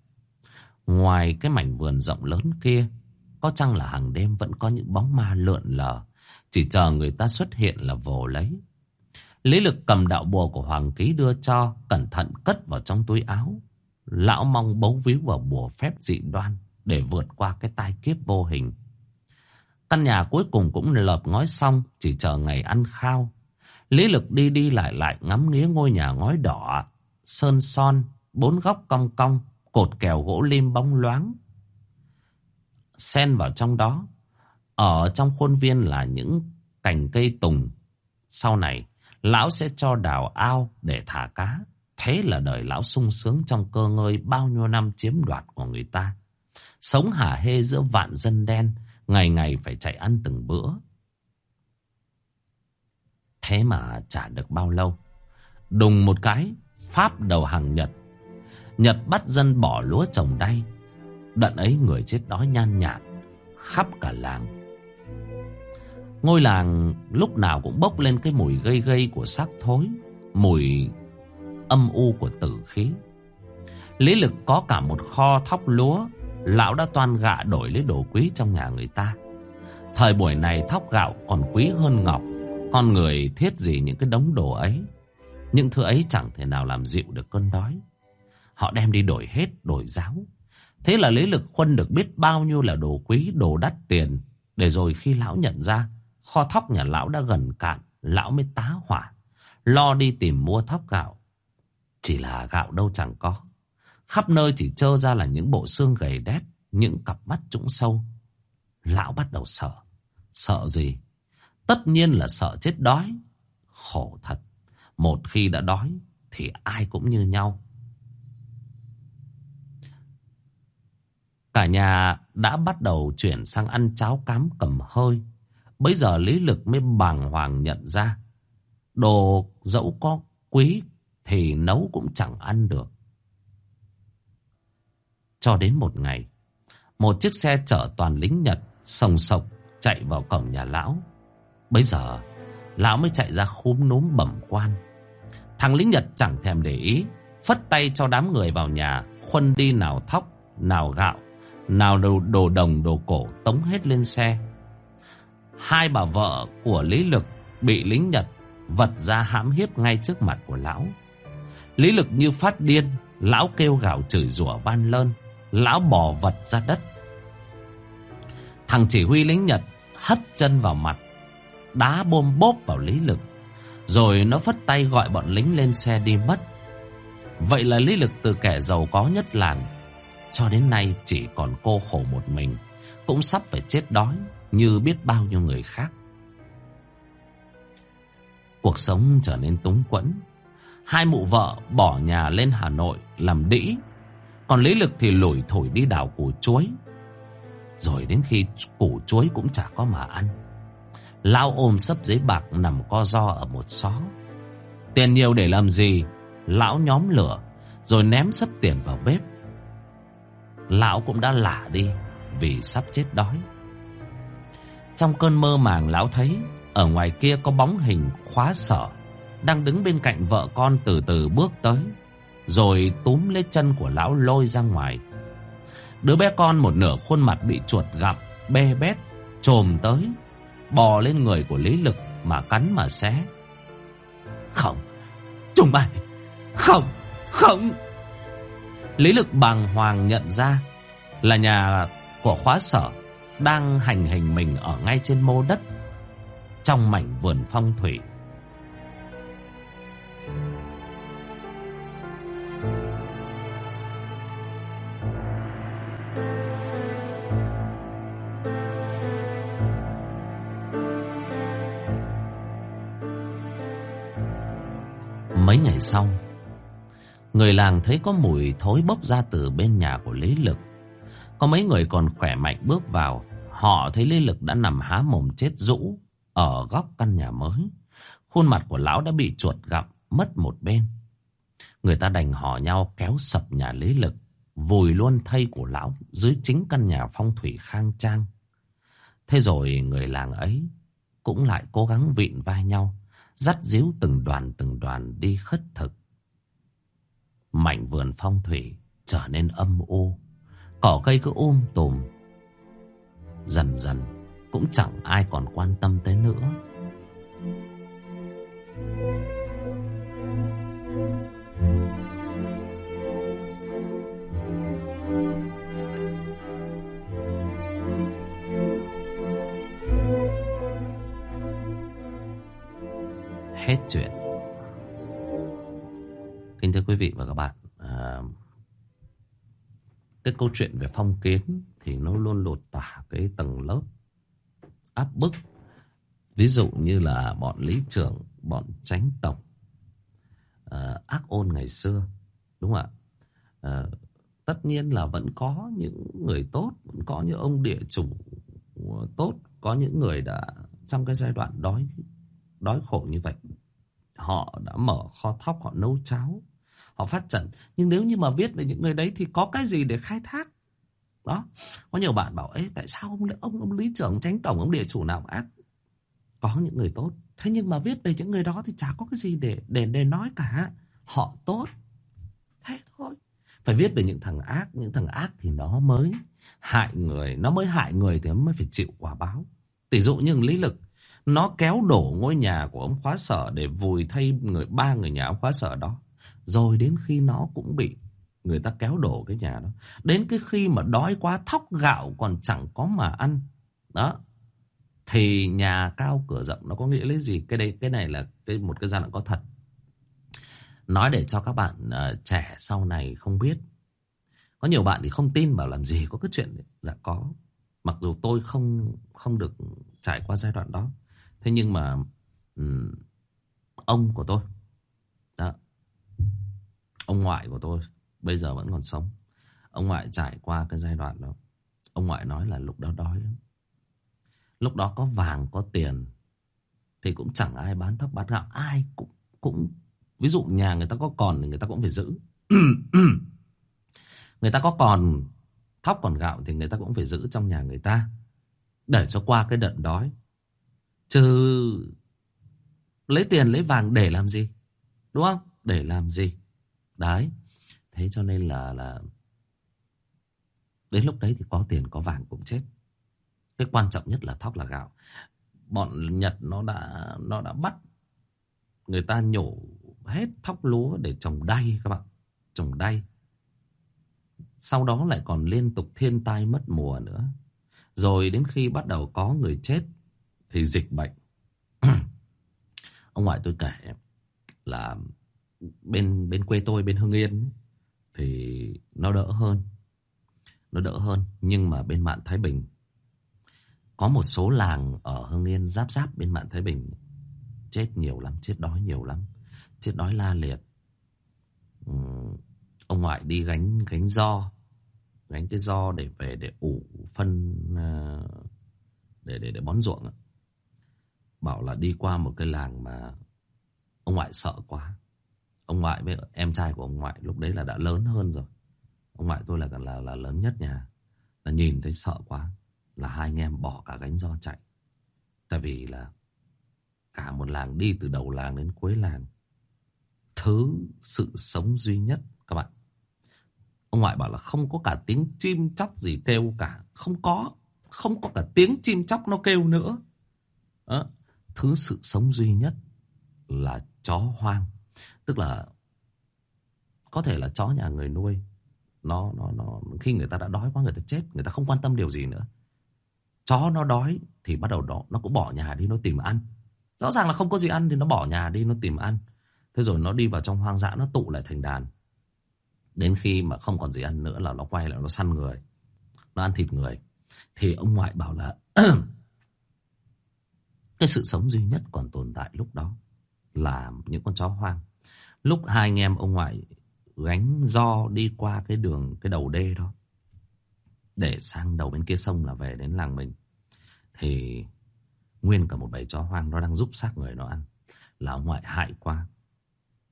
Ngoài cái mảnh vườn rộng lớn kia, có chăng là hàng đêm vẫn có những bóng ma lượn lờ, Chỉ chờ người ta xuất hiện là vồ lấy. Lý lực cầm đạo bùa của Hoàng Ký đưa cho, cẩn thận cất vào trong túi áo. Lão mong bấu víu vào bùa phép dị đoan để vượt qua cái tai kiếp vô hình. Căn nhà cuối cùng cũng lợp ngói xong, chỉ chờ ngày ăn khao. Lý lực đi đi lại lại ngắm nghía ngôi nhà ngói đỏ, sơn son, bốn góc cong cong, cột kèo gỗ lim bóng loáng. Xen vào trong đó, ở trong khuôn viên là những cành cây tùng. Sau này, lão sẽ cho đào ao để thả cá. Thế là đời lão sung sướng trong cơ ngơi bao nhiêu năm chiếm đoạt của người ta. Sống hả hê giữa vạn dân đen, ngày ngày phải chạy ăn từng bữa. Thế mà chả được bao lâu. Đùng một cái, Pháp đầu hàng Nhật. Nhật bắt dân bỏ lúa trồng đay. Đận ấy người chết đói nhan nhạt, khắp cả làng. Ngôi làng lúc nào cũng bốc lên cái mùi gây gây của xác thối, mùi âm u của tử khí. Lý lực có cả một kho thóc lúa, lão đã toan gạ đổi lấy đồ quý trong nhà người ta. Thời buổi này thóc gạo còn quý hơn ngọc, con người thiết gì những cái đống đồ ấy. Những thứ ấy chẳng thể nào làm dịu được cơn đói. Họ đem đi đổi hết, đổi giáo. Thế là Lý Lực Khuân được biết bao nhiêu là đồ quý, đồ đắt tiền. Để rồi khi lão nhận ra, kho thóc nhà lão đã gần cạn, lão mới tá hỏa. Lo đi tìm mua thóc gạo. Chỉ là gạo đâu chẳng có. Khắp nơi chỉ trơ ra là những bộ xương gầy đét, những cặp mắt trũng sâu. Lão bắt đầu sợ. Sợ gì? Tất nhiên là sợ chết đói. Khổ thật. Một khi đã đói thì ai cũng như nhau. Cả nhà đã bắt đầu chuyển sang ăn cháo cám cầm hơi. Bây giờ Lý Lực mới bàng hoàng nhận ra. Đồ dẫu có quý thì nấu cũng chẳng ăn được. Cho đến một ngày, một chiếc xe chở toàn lính Nhật sồng sộc chạy vào cổng nhà lão. Bây giờ, lão mới chạy ra khúm núm bẩm quan. Thằng lính Nhật chẳng thèm để ý, phất tay cho đám người vào nhà, khuân đi nào thóc, nào gạo, nào đồ, đồ đồng, đồ cổ tống hết lên xe. Hai bà vợ của Lý Lực bị lính Nhật vật ra hãm hiếp ngay trước mặt của lão. Lý Lực như phát điên, lão kêu gào chửi rủa van lơn, lão bỏ vật ra đất. Thằng chỉ huy lính Nhật hất chân vào mặt, đá bôm bốp vào Lý Lực. Rồi nó phất tay gọi bọn lính lên xe đi mất. Vậy là Lý Lực từ kẻ giàu có nhất làng, cho đến nay chỉ còn cô khổ một mình, cũng sắp phải chết đói như biết bao nhiêu người khác. Cuộc sống trở nên túng quẫn. Hai mụ vợ bỏ nhà lên Hà Nội làm đĩ. Còn Lý Lực thì lủi thổi đi đào củ chuối. Rồi đến khi củ chuối cũng chả có mà ăn. Lao ôm sấp giấy bạc nằm co do ở một xó. Tiền nhiều để làm gì? Lão nhóm lửa, rồi ném sấp tiền vào bếp. Lão cũng đã lả đi vì sắp chết đói. Trong cơn mơ màng lão thấy ở ngoài kia có bóng hình khóa sở đang đứng bên cạnh vợ con từ từ bước tới, rồi túm lấy chân của lão lôi ra ngoài. Đứa bé con một nửa khuôn mặt bị chuột gặp, bê bét, trồm tới, bò lên người của Lý Lực mà cắn mà xé. Không, chúng mày, không, không. Lý Lực bàng hoàng nhận ra là nhà của khóa sở đang hành hình mình ở ngay trên mô đất trong mảnh vườn phong thủy. Mấy ngày sau, người làng thấy có mùi thối bốc ra từ bên nhà của Lý Lực. Có mấy người còn khỏe mạnh bước vào, họ thấy Lý Lực đã nằm há mồm chết rũ ở góc căn nhà mới. Khuôn mặt của lão đã bị chuột gặm mất một bên. Người ta đành hò nhau kéo sập nhà Lý Lực, vùi luôn thây của lão dưới chính căn nhà phong thủy khang trang. Thế rồi người làng ấy cũng lại cố gắng vịn vai nhau, dắt díu từng đoàn từng đoàn đi khất thực. Mảnh vườn phong thủy trở nên âm u, cỏ cây cứ ôm tùm. Dần dần, Cũng chẳng ai còn quan tâm tới nữa. Hết chuyện. Kính thưa quý vị và các bạn à, Tức câu chuyện về phong kiến. Thì nó luôn lột tả cái tầng lớp áp bức. Ví dụ như là bọn lý trưởng, bọn tránh tổng, uh, ờ, ác ôn ngày xưa, đúng không ạ? Uh, tất nhiên là vẫn có những người tốt, vẫn có những ông địa chủ tốt, có những người đã trong cái giai đoạn đói đói khổ như vậy. Họ đã mở kho thóc, họ nấu cháo, họ phát trận. Nhưng nếu như mà viết về những người đấy thì có cái gì để khai thác? Đó. Có nhiều bạn bảo ấy tại sao ông ông ông lý trưởng tránh tổng, ông địa chủ nào? Ác có những người tốt. Thế nhưng mà viết về những người đó thì chả có cái gì để để để nói cả. Họ tốt. Thế thôi. Phải viết về những thằng ác. Những thằng ác thì nó mới hại người. Nó mới hại người thì nó mới phải chịu quả báo. Tỷ dụ như lý lực. Nó kéo đổ ngôi nhà của ông khóa sở để vùi thay người, ba người nhà ông khóa sở đó. Rồi đến khi nó cũng bị Người ta kéo đổ cái nhà đó. Đến cái khi mà đói quá thóc gạo còn chẳng có mà ăn. Đó. Thì nhà cao cửa rộng nó có nghĩa lấy gì? Cái đây cái này là cái một cái gian có thật. Nói để cho các bạn uh, trẻ sau này không biết. Có nhiều bạn thì không tin bảo làm gì có cái chuyện đấy. Dạ có. Mặc dù tôi không không được trải qua giai đoạn đó. Thế nhưng mà um, ông của tôi đó, ông ngoại của tôi Bây giờ vẫn còn sống. Ông ngoại trải qua cái giai đoạn đó. Ông ngoại nói là lúc đó đói lắm. Lúc đó có vàng, có tiền, Thì cũng chẳng ai bán thóc bán gạo. Ai cũng cũng, Ví dụ nhà người ta có còn thì người ta cũng phải giữ. Người ta có còn Thóc còn gạo thì người ta cũng phải giữ trong nhà người ta. Để cho qua cái đợt đói. Chứ Lấy tiền, lấy vàng để làm gì? Đúng không? Để làm gì? Đấy. Thế cho nên là là đến lúc đấy thì có tiền có vàng cũng chết. Cái quan trọng nhất là thóc là gạo. Bọn Nhật nó đã nó đã bắt người ta nhổ hết thóc lúa để trồng đay các bạn, trồng đay. Sau đó lại còn liên tục thiên tai mất mùa nữa. Rồi đến khi bắt đầu có người chết thì dịch bệnh. Ông ngoại tôi kể là bên bên quê tôi bên Hưng Yên thì nó đỡ hơn. Nó đỡ hơn. Nhưng mà bên mạn Thái Bình, có một số làng ở Hưng Yên giáp giáp bên mạn Thái Bình chết nhiều lắm, chết đói nhiều lắm. Chết đói la liệt. Ừ, ông ngoại đi gánh gánh do, gánh cái do để về để ủ phân ờ, để để để bón ruộng. Bảo là đi qua một cái làng mà ông ngoại sợ quá. Ông ngoại với em trai của ông ngoại lúc đấy là đã lớn hơn rồi. Ông ngoại tôi là là là lớn nhất nhà. Là nhìn thấy sợ quá. Là hai anh em bỏ cả gánh do chạy. Tại vì là cả một làng đi từ đầu làng đến cuối làng. Thứ sự sống duy nhất, các bạn. Ông ngoại bảo là không có cả tiếng chim chóc gì kêu cả. Không có. Không có cả tiếng chim chóc nó kêu nữa. Đó. Thứ sự sống duy nhất là chó hoang. Tức là có thể là chó nhà người nuôi nó nó nó khi người ta đã đói quá người ta chết, người ta không quan tâm điều gì nữa. Chó nó đói thì bắt đầu nó nó cũng bỏ nhà đi nó tìm ăn. Rõ ràng là không có gì ăn thì nó bỏ nhà đi nó tìm ăn. Thế rồi nó đi vào trong hoang dã nó tụ lại thành đàn. Đến khi mà không còn gì ăn nữa là nó quay lại nó săn người. Nó ăn thịt người. Thì ông ngoại bảo là cái sự sống duy nhất còn tồn tại lúc đó là những con chó hoang. Lúc hai anh em ông ngoại gánh do đi qua cái đường, cái đầu đê đó. Để sang đầu bên kia sông là về đến làng mình. Thì nguyên cả một bầy chó hoang nó đang giúp xác người nó ăn. Là ông ngoại hại qua.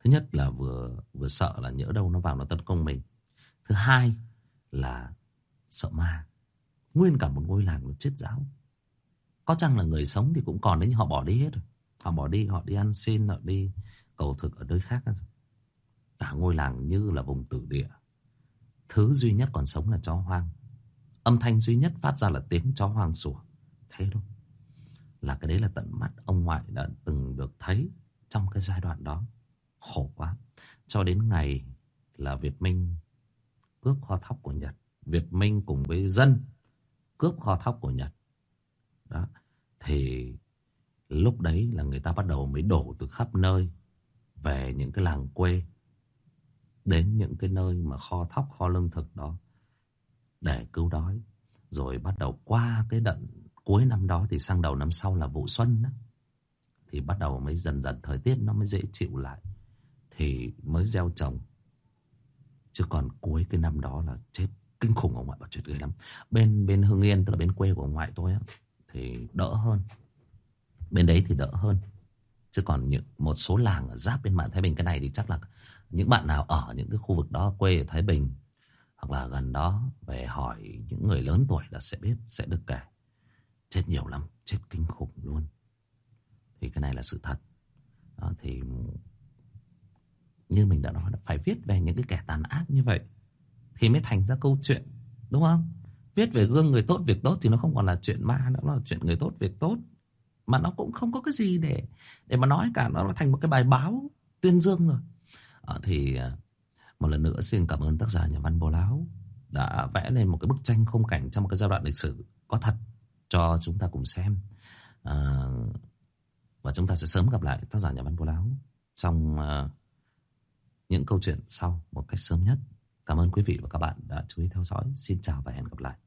Thứ nhất là vừa vừa sợ là nhỡ đâu nó vào nó tấn công mình. Thứ hai là sợ ma. Nguyên cả một ngôi làng nó chết giáo. Có chăng là người sống thì cũng còn đấy nhưng họ bỏ đi hết rồi. Họ bỏ đi, họ đi ăn xin, họ đi cầu thực ở nơi khác. Cả ngôi làng như là vùng tử địa. Thứ duy nhất còn sống là chó hoang. Âm thanh duy nhất phát ra là tiếng chó hoang sủa. Thế thôi. là cái đấy là tận mắt ông ngoại đã từng được thấy trong cái giai đoạn đó. Khổ quá. Cho đến ngày là Việt Minh cướp kho thóc của Nhật. Việt Minh cùng với dân cướp kho thóc của Nhật. Đó. Thì lúc đấy là người ta bắt đầu mới đổ từ khắp nơi về những cái làng quê đến những cái nơi mà kho thóc, kho lương thực đó để cứu đói. Rồi bắt đầu qua cái đợt cuối năm đó thì sang đầu năm sau là vụ xuân đó. Thì bắt đầu mới dần dần thời tiết nó mới dễ chịu lại. Thì mới gieo trồng. Chứ còn cuối cái năm đó là chết kinh khủng ông ngoại bảo chuyện ghê lắm. Bên bên Hưng Yên tức là bên quê của ông ngoại tôi á thì đỡ hơn. Bên đấy thì đỡ hơn. Chứ còn những một số làng ở giáp bên mạng Thái Bình cái này thì chắc là những bạn nào ở những cái khu vực đó quê ở Thái Bình hoặc là gần đó về hỏi những người lớn tuổi là sẽ biết, sẽ được kể. Chết nhiều lắm, chết kinh khủng luôn. Thì cái này là sự thật. Đó, thì như mình đã nói phải viết về những cái kẻ tàn ác như vậy thì mới thành ra câu chuyện, đúng không? Viết về gương người tốt việc tốt thì nó không còn là chuyện ma nữa, nó là chuyện người tốt việc tốt. Mà nó cũng không có cái gì để để mà nói cả, nó là thành một cái bài báo tuyên dương rồi. À, thì ờ, một lần nữa xin cảm ơn tác giả nhà văn Bồ Láo đã vẽ lên một cái bức tranh khung cảnh trong một cái giai đoạn lịch sử có thật cho chúng ta cùng xem. À, và chúng ta sẽ sớm gặp lại tác giả nhà văn Bồ Láo trong uh, những câu chuyện sau một cách sớm nhất. Cảm ơn quý vị và các bạn đã chú ý theo dõi. Xin chào và hẹn gặp lại.